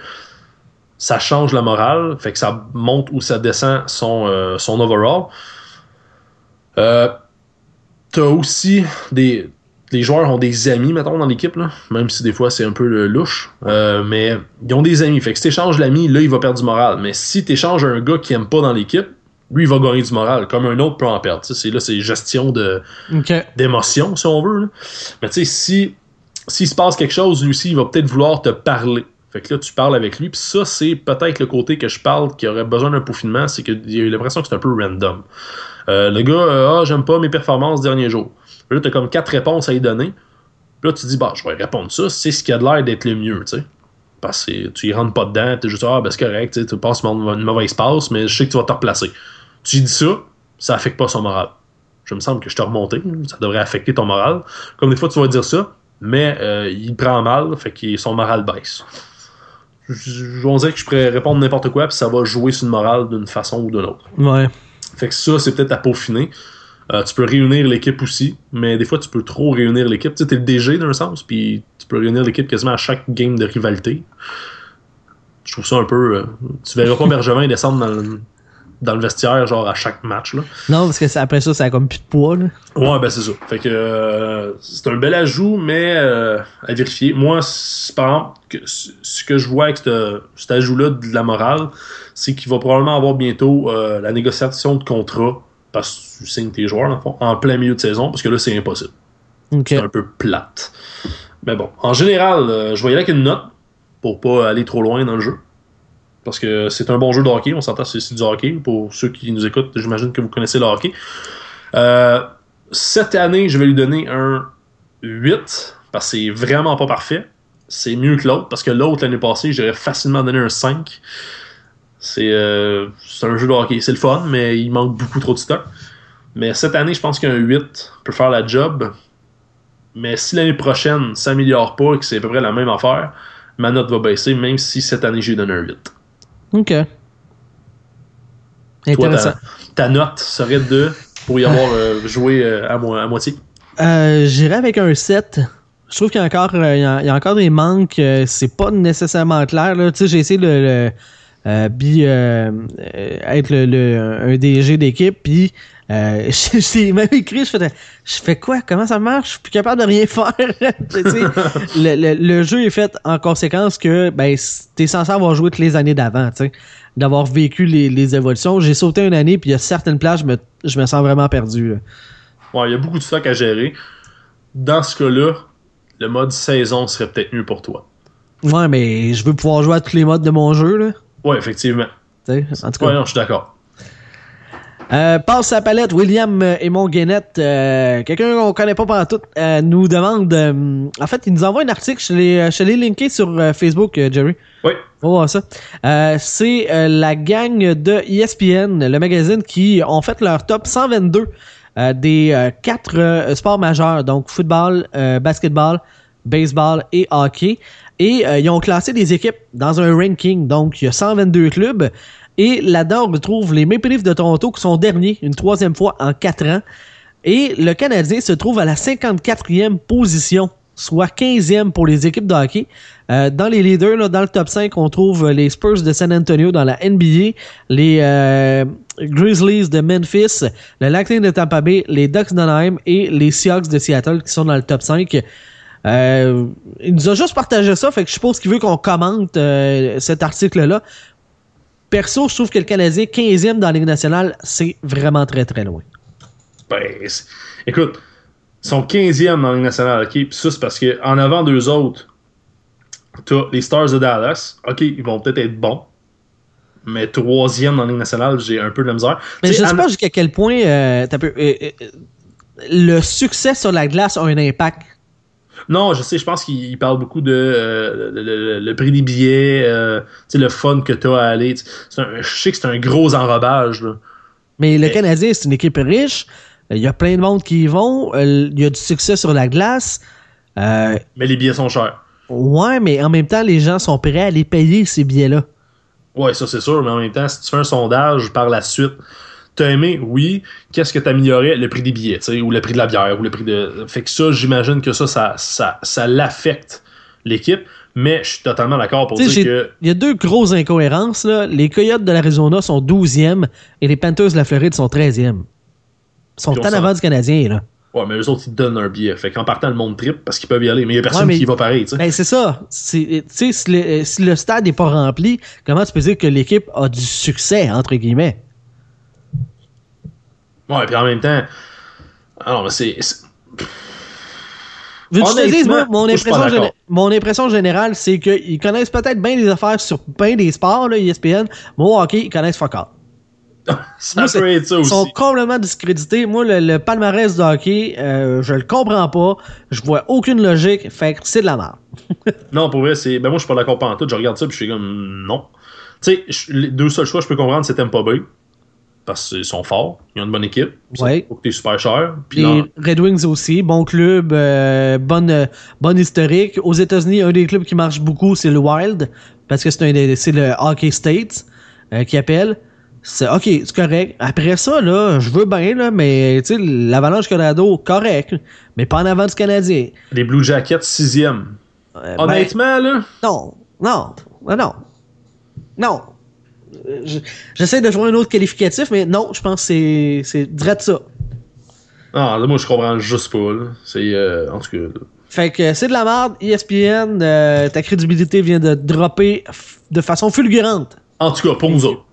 ça change la morale, fait que ça monte ou ça descend son, euh, son overall. Euh, T'as aussi des. Les joueurs ont des amis, mettons, dans l'équipe, même si des fois c'est un peu louche. Euh, mais ils ont des amis. Fait que si t'échanges l'ami, là, il va perdre du moral. Mais si t'échanges un gars qui aime pas dans l'équipe, lui, il va gagner du moral, comme un autre peut en perdre. C'est, là, c'est gestion de, d'émotion, si on veut. Mais tu sais, si s'il se passe quelque chose, lui aussi, il va peut-être vouloir te parler. Fait que là, tu parles avec lui. Puis ça, c'est peut-être le côté que je parle qui aurait besoin d'un peaufinement, c'est qu'il a l'impression que c'est un peu random. Euh, le gars, euh, ah, j'aime pas mes performances dernier jour. Là, t'as comme quatre réponses à y donner. Puis là, tu dis, bah, je vais répondre ça, c'est ce qui a l'air d'être le mieux, tu sais. Parce que tu y rentres pas dedans, t'es juste, ah, ben c'est correct, tu passes une mauvaise passe, mais je sais que tu vas te replacer. Tu dis ça, ça affecte pas son moral. Je me semble que je t'ai remonté, ça devrait affecter ton moral. Comme des fois, tu vas dire ça, mais euh, il prend mal, fait que son moral baisse. On dirait que je pourrais répondre n'importe quoi, puis ça va jouer sur une morale d'une façon ou d'une autre. Ouais. Fait que ça, c'est peut-être à peaufiner. Euh, tu peux réunir l'équipe aussi, mais des fois, tu peux trop réunir l'équipe. Tu sais, es le DG d'un sens, puis tu peux réunir l'équipe quasiment à chaque game de rivalité. Je trouve ça un peu. Euh, tu verras pas Bergevin descendre dans le, dans le vestiaire, genre à chaque match. Là. Non, parce que après ça, ça a comme plus de poids. Là. Ouais, ben c'est ça. Fait que euh, c'est un bel ajout, mais à vérifier. Moi, par exemple, ce que je vois avec cet ajout-là de la morale, c'est qu'il va probablement avoir bientôt euh, la négociation de contrat parce que tu signes tes joueurs en plein milieu de saison, parce que là, c'est impossible. C'est un peu plate. Mais bon, en général, euh, je voyais là une note pour pas aller trop loin dans le jeu. Parce que c'est un bon jeu de hockey, on s'entend c'est du hockey. Pour ceux qui nous écoutent, j'imagine que vous connaissez le hockey. Euh, cette année, je vais lui donner un 8, parce que c'est vraiment pas parfait. C'est mieux que l'autre, parce que l'autre, l'année passée, j'aurais facilement donné un 5. Euh, c'est un jeu de hockey. C'est le fun, mais il manque beaucoup trop de stock. Mais cette année, je pense qu'un 8 peut faire la job. Mais si l'année prochaine s'améliore pas et que c'est à peu près la même affaire, ma note va baisser, même si cette année j'ai donné un 8. Ok. Intéressant. ta, note serait de pour y avoir euh, joué euh, à, moitié J'irais avec un 7. Je trouve qu'il y, a encore, il y a, encore des manques. c'est pas nécessairement clair. J'ai essayé le euh, euh, euh, être le, le- un DG d'équipe, puis euh, je même écrit, je fais, je fais quoi? Comment ça marche? Je suis plus capable de rien faire. Le, le- le jeu est fait en conséquence que ben, t'es censé avoir joué toutes les années d'avant, tu sais, d'avoir vécu les, les évolutions. J'ai sauté une année, puis il y a certaines places, je me, je me sens vraiment perdu. Ouais, il y a beaucoup de stock à gérer. Dans ce cas-là, le mode saison serait peut-être mieux pour toi. Ouais, mais je veux pouvoir jouer à tous les modes de mon jeu, là. Ouais, effectivement. En tout cas. Ouais, non, je suis d'accord. Euh, passe sa palette, William euh, et mon Guénette, euh, quelqu'un qu'on connaît pas pendant tout, euh, nous demande. euh, en fait, il nous envoie un article, je l'ai, je l'ai linké sur Facebook, Jerry. Oui. On va voir ça. Euh, c'est euh, la gang de ESPN, le magazine, qui ont fait leur top 122 euh, des euh, quatre sports majeurs, donc football, euh, basketball, baseball et hockey. Et euh, ils ont classé des équipes dans un ranking. Donc, il y a 122 clubs. Et là-dedans, on retrouve les Maple Leafs de Toronto qui sont derniers une troisième fois en quatre ans. Et le Canadien se trouve à la 54e position, soit 15e pour les équipes de hockey. Euh, dans les leaders, dans le top 5, on trouve les Spurs de San Antonio dans la NBA, les euh, Grizzlies de Memphis, le Lightning de Tampa Bay, les Ducks d'Anaheim et les Seahawks de Seattle qui sont dans le top 5. Euh, il nous a juste partagé ça, fait que je suppose qu'il veut qu'on commente cet article-là. Perso, je trouve que le Canadien 15e dans la Ligue nationale, c'est vraiment très très loin. Ben, écoute, ils sont 15e dans la Ligue nationale, ok? Puis ça, c'est parce qu'en avant d'eux autres, t'as les Stars de Dallas. Ok, ils vont peut-être être bons. Mais troisième dans la Ligue nationale, j'ai un peu de la misère. Mais je sais, sais pas jusqu'à quel point euh, euh, euh, le succès sur la glace a un impact. Non, je sais, je pense qu'il il parle beaucoup de euh, le, le- le prix des billets, euh, tu le fun que t'as à aller. tu un- je sais que c'est un gros enrobage, là. Mais le Mais- Canadien, c'est une équipe riche. Il y a plein de monde qui y vont. euh, Il y a du succès sur la glace. Euh, Mais les billets sont chers. ouais, mais en même temps, les gens sont prêts à les payer, ces billets-là. Ouais, ça c'est sûr, mais en même temps, si tu fais un sondage par la suite, t'as aimé, oui, qu'est-ce que t'améliorais? Le prix des billets, ou le prix de la bière, ou le prix de. Fait que ça, j'imagine que ça, ça, ça, ça l'affecte l'équipe, mais je suis totalement d'accord pour Tu sais, dire que. Il y a deux grosses incohérences. Là. Les Coyotes de l'Arizona sont 12e et les Panthers de la Floride sont 13e. Ils sont en avant du Canadien. Là. Ouais, mais eux autres, ils donnent un billet. Fait qu'en partant, le monde trip parce qu'ils peuvent y aller, mais il y a personne Ouais, mais- qui y va pareil, tu sais. Ben, c'est ça. C'est- Tu sais, si le, si le stade n'est pas rempli, comment tu peux dire que l'équipe a du succès, entre guillemets? Ouais, puis en même temps. Mais c'est. Veux-tu te dise, moi, mon impression, géné- mon impression générale, c'est qu'ils connaissent peut-être bien des affaires sur bien des sports, là, ESPN, mais au hockey, ils connaissent fuck all. Ça Moi, c'est- peut être ça Ils aussi. sont complètement discrédités. Moi, le, le palmarès de hockey, euh, je le comprends pas. Je vois aucune logique. Fait que c'est de la merde. Non, pour vrai, c'est. Ben moi, je suis pas d'accord pas en tout. Je regarde ça, puis je suis comme. Non. Tu sais, les deux seuls choix que je peux comprendre, c'est Tampa Bay. Parce qu'ils sont forts. Ils ont une bonne équipe. Ouais. Que t'es super cher. Puis Les. Red Wings aussi, bon club, euh, bonne, euh, bonne historique. Aux États-Unis, un des clubs qui marche beaucoup, c'est le Wild, parce que c'est un des- c'est le Hockey States euh, qui appelle. C'est ok, c'est correct. Après ça, là, je veux bien, là, mais l'Avalanche Colorado, correct, mais pas en avant du Canadien. Les Blue Jackets, sixième. Euh, ben, Honnêtement, là. Non, non, non, non. Non. Je- J'essaie de trouver un autre qualificatif, mais non, je pense que c'est- direct ça. Non, là, moi, je comprends juste pas. C'est. euh, en tout cas. là. Fait que c'est de la merde, ESPN, euh, ta crédibilité vient de dropper de façon fulgurante. En tout cas, pour nous autres.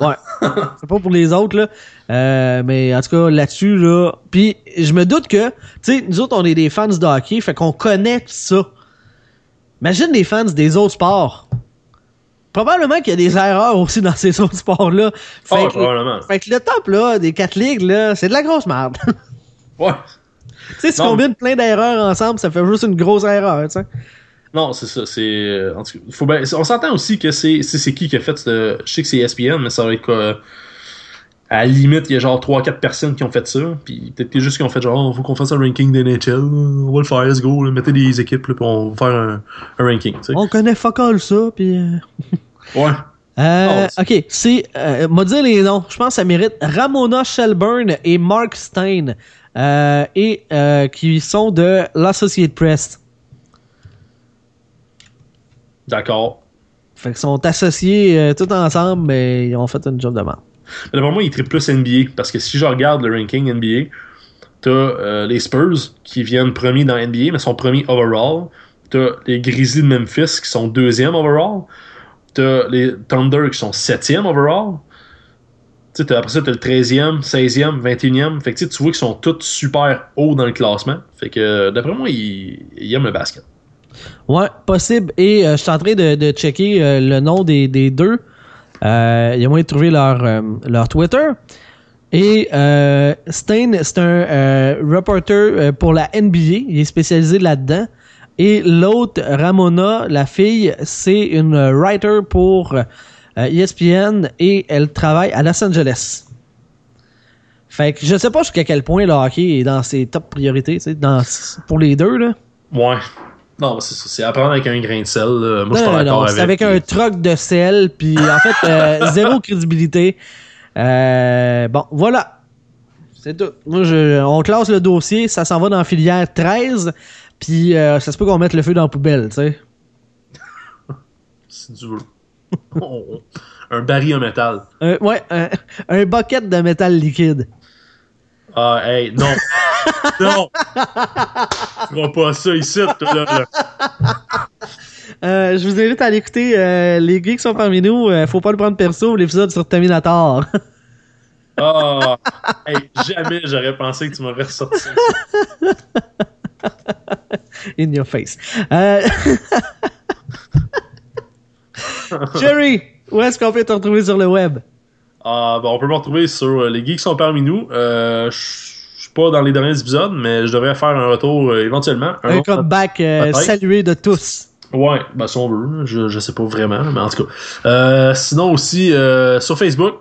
Ouais. c'est pas pour les autres, là. Euh, mais en tout cas, là-dessus, là. Puis je me doute que, tu sais, nous autres, on est des fans de hockey, fait qu'on connaît ça. Imagine les fans des autres sports. Probablement qu'il y a des erreurs aussi dans ces autres sports-là. Fait, Ah, que, probablement. fait que le top, là, des quatre ligues, là, c'est de la grosse merde. Ouais. tu sais, si tu Non. combines plein d'erreurs ensemble, ça fait juste une grosse erreur, tu sais. Non, c'est ça. C'est. euh, En tout cas, faut bien- on s'entend aussi que c'est qui qui a fait ce. Je sais que c'est ESPN, mais ça va être quoi. À la limite, il y a genre 3-4 personnes qui ont fait ça. Puis peut-être juste qui ont fait genre, oh, faut qu'on fasse un ranking d'NHL. On va le faire, let's go. là. Mettez des équipes, là, puis on va faire un, un ranking. On connaît fuck all ça, puis... euh, Ouais. Euh, Oh, ok, c'est. Euh, m'a dire les noms. Je pense que ça mérite Ramona Shelburne et Mark Stein. euh, et qui sont de l'Associated Press. D'accord. Fait qu'ils sont associés tout ensemble, mais ils ont fait une job de merde. Mais D'abord moi, ils trippent plus NBA. Parce que si je regarde le ranking NBA, t'as euh, les Spurs qui viennent premiers dans NBA, mais sont premiers overall. T'as les Grizzlies de Memphis qui sont deuxième overall. T'as les Thunder qui sont septième overall. Tu sais, t'as- après ça, t'as le 13e, 16e, 21e. Fait que tu vois qu'ils sont tous super hauts dans le classement. Fait que d'après moi, ils, aiment le basket. Ouais, possible. Et euh, je suis en train de, de checker euh, le nom des, des deux. Il y a moyen de trouver leur, euh, leur Twitter. Et euh, Stain, c'est un euh, reporter euh, pour la NBA. Il est spécialisé là-dedans. Et l'autre, Ramona, la fille, c'est une writer pour ESPN et elle travaille à Los Angeles. Fait que je sais pas jusqu'à quel point le hockey est dans ses top priorités, dans, pour les deux, là. Ouais. Non, c'est ça. C'est à prendre avec un grain de sel. là. Moi, je suis Non, pas non, d'accord avec. c'est avec un troc de sel, puis en fait, euh, zéro crédibilité. Euh, bon, voilà. C'est tout. Moi, je, on classe le dossier, ça s'en va dans la filière 13, puis euh, ça se peut qu'on mette le feu dans la poubelle, tu sais. Si tu veux. Un baril en métal. Ouais, un, un bucket de métal liquide. Ah, hey, non. non. Tu feras pas ça ici, toi, là. là. Euh, je vous invite à aller écouter euh, les geeks qui sont parmi nous. euh, faut pas le prendre perso, l'épisode sur Terminator. Ah, hey, jamais j'aurais pensé que tu m'aurais ressorti ça. In your face. Euh, Jerry, où est-ce qu'on peut te retrouver sur le web? Ah, bon, on peut me retrouver sur euh, les geeks qui sont parmi nous. Euh, Je suis pas dans les derniers épisodes, mais je devrais faire un retour euh, éventuellement. Un comeback euh, salué de tous. Ouais, ben si on veut, je, je sais pas vraiment, mais en tout cas. Sinon aussi, sur Facebook,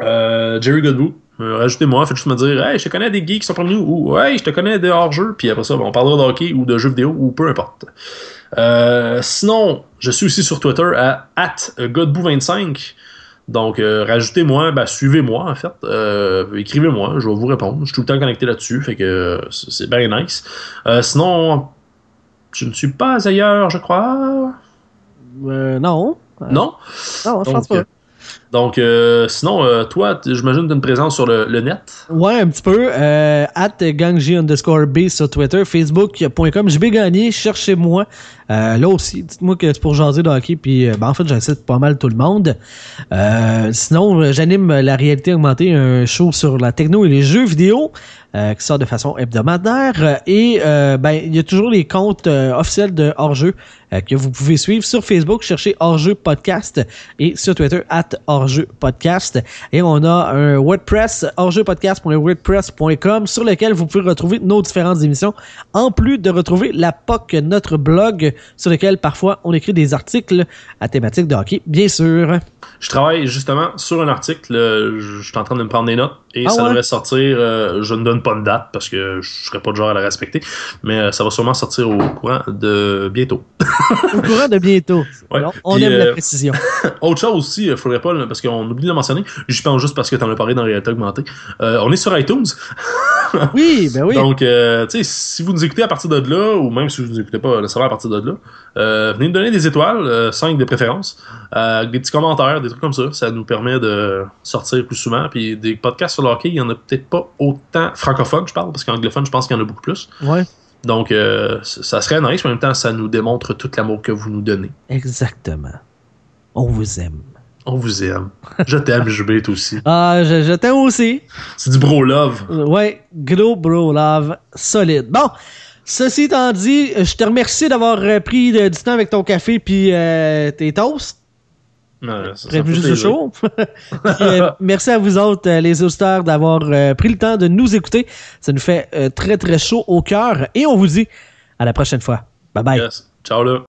Jerry Godbout, rajoutez-moi, faites juste me dire Hey, je te connais des geeks qui sont parmi nous, ou Hey, je te connais des hors-jeu, puis après ça, ben, on parlera de hockey ou de jeux vidéo, ou peu importe. Euh, sinon, je suis aussi sur Twitter à godbout25. Donc, euh, rajoutez-moi, ben, suivez-moi en fait, euh, écrivez-moi, je vais vous répondre. Je suis tout le temps connecté là-dessus, fait que euh, c'est bien nice. Euh, sinon, je ne suis pas ailleurs, je crois? Euh, non. Non? Non, je pense pas. Donc euh, sinon, euh, toi, j'imagine une présence sur le, net. Ouais, un petit peu. Euh, at gangji underscore B sur Twitter, facebook.com. Vais gagner, cherchez-moi. Euh, là aussi, dites-moi que c'est pour jaser de puis ben, en fait, j'incite pas mal tout le monde. Sinon, j'anime la réalité augmentée, un show sur la techno et les jeux vidéo qui sort de façon hebdomadaire. Et ben, il y a toujours les comptes officiels de hors-jeu que vous pouvez suivre sur Facebook, cherchez hors-jeu podcast et sur Twitter, at hors-jeu podcast. Et on a un WordPress, hors-jeu-podcast.wordpress.com sur lequel vous pouvez retrouver nos différentes émissions, en plus de retrouver la POC, notre blog, sur lequel parfois on écrit des articles à thématique de hockey, bien sûr. Je travaille justement sur un article. euh, Je suis en train de me prendre des notes et Ah ça ouais? devrait sortir. euh, je ne donne pas de date parce que je serais pas du genre à la respecter, mais euh, ça va sûrement sortir au courant de bientôt. Au courant de bientôt. Ouais. Alors, on Puis, aime la euh, précision. Autre chose aussi, il faudrait pas, parce qu'on oublie de le mentionner, j'y pense juste parce que tu en as parlé dans Réalité Augmentée. Euh, on est sur iTunes. Oui, ben oui. Donc, euh, tu sais, si vous nous écoutez à partir de là, ou même si vous nous écoutez pas nécessairement à partir de là, euh, venez nous donner des étoiles, 5 de préférence, euh, des petits commentaires, des trucs comme ça. Ça nous permet de sortir plus souvent. Puis des podcasts sur le hockey, il y en a peut-être pas autant francophones, je parle, parce qu'anglophone, je pense qu'il y en a beaucoup plus. Ouais, Donc, euh, ça serait nice, mais en même temps, ça nous démontre tout l'amour que vous nous donnez. exactement. On vous aime. On vous aime. Je t'aime, toi aussi. Ah, je, je t'aime aussi. C'est du bro love. Euh, Ouais, gros bro love, solide. Bon, ceci étant dit, je te remercie d'avoir euh, pris de- du temps avec ton café puis euh, tes toasts. Ça Très. Puis, euh, merci à vous autres, euh, les auditeurs, d'avoir euh, pris le temps de nous écouter. Ça nous fait euh, très très chaud au cœur et on vous dit à la prochaine fois. Bye bye. Yes. Ciao là.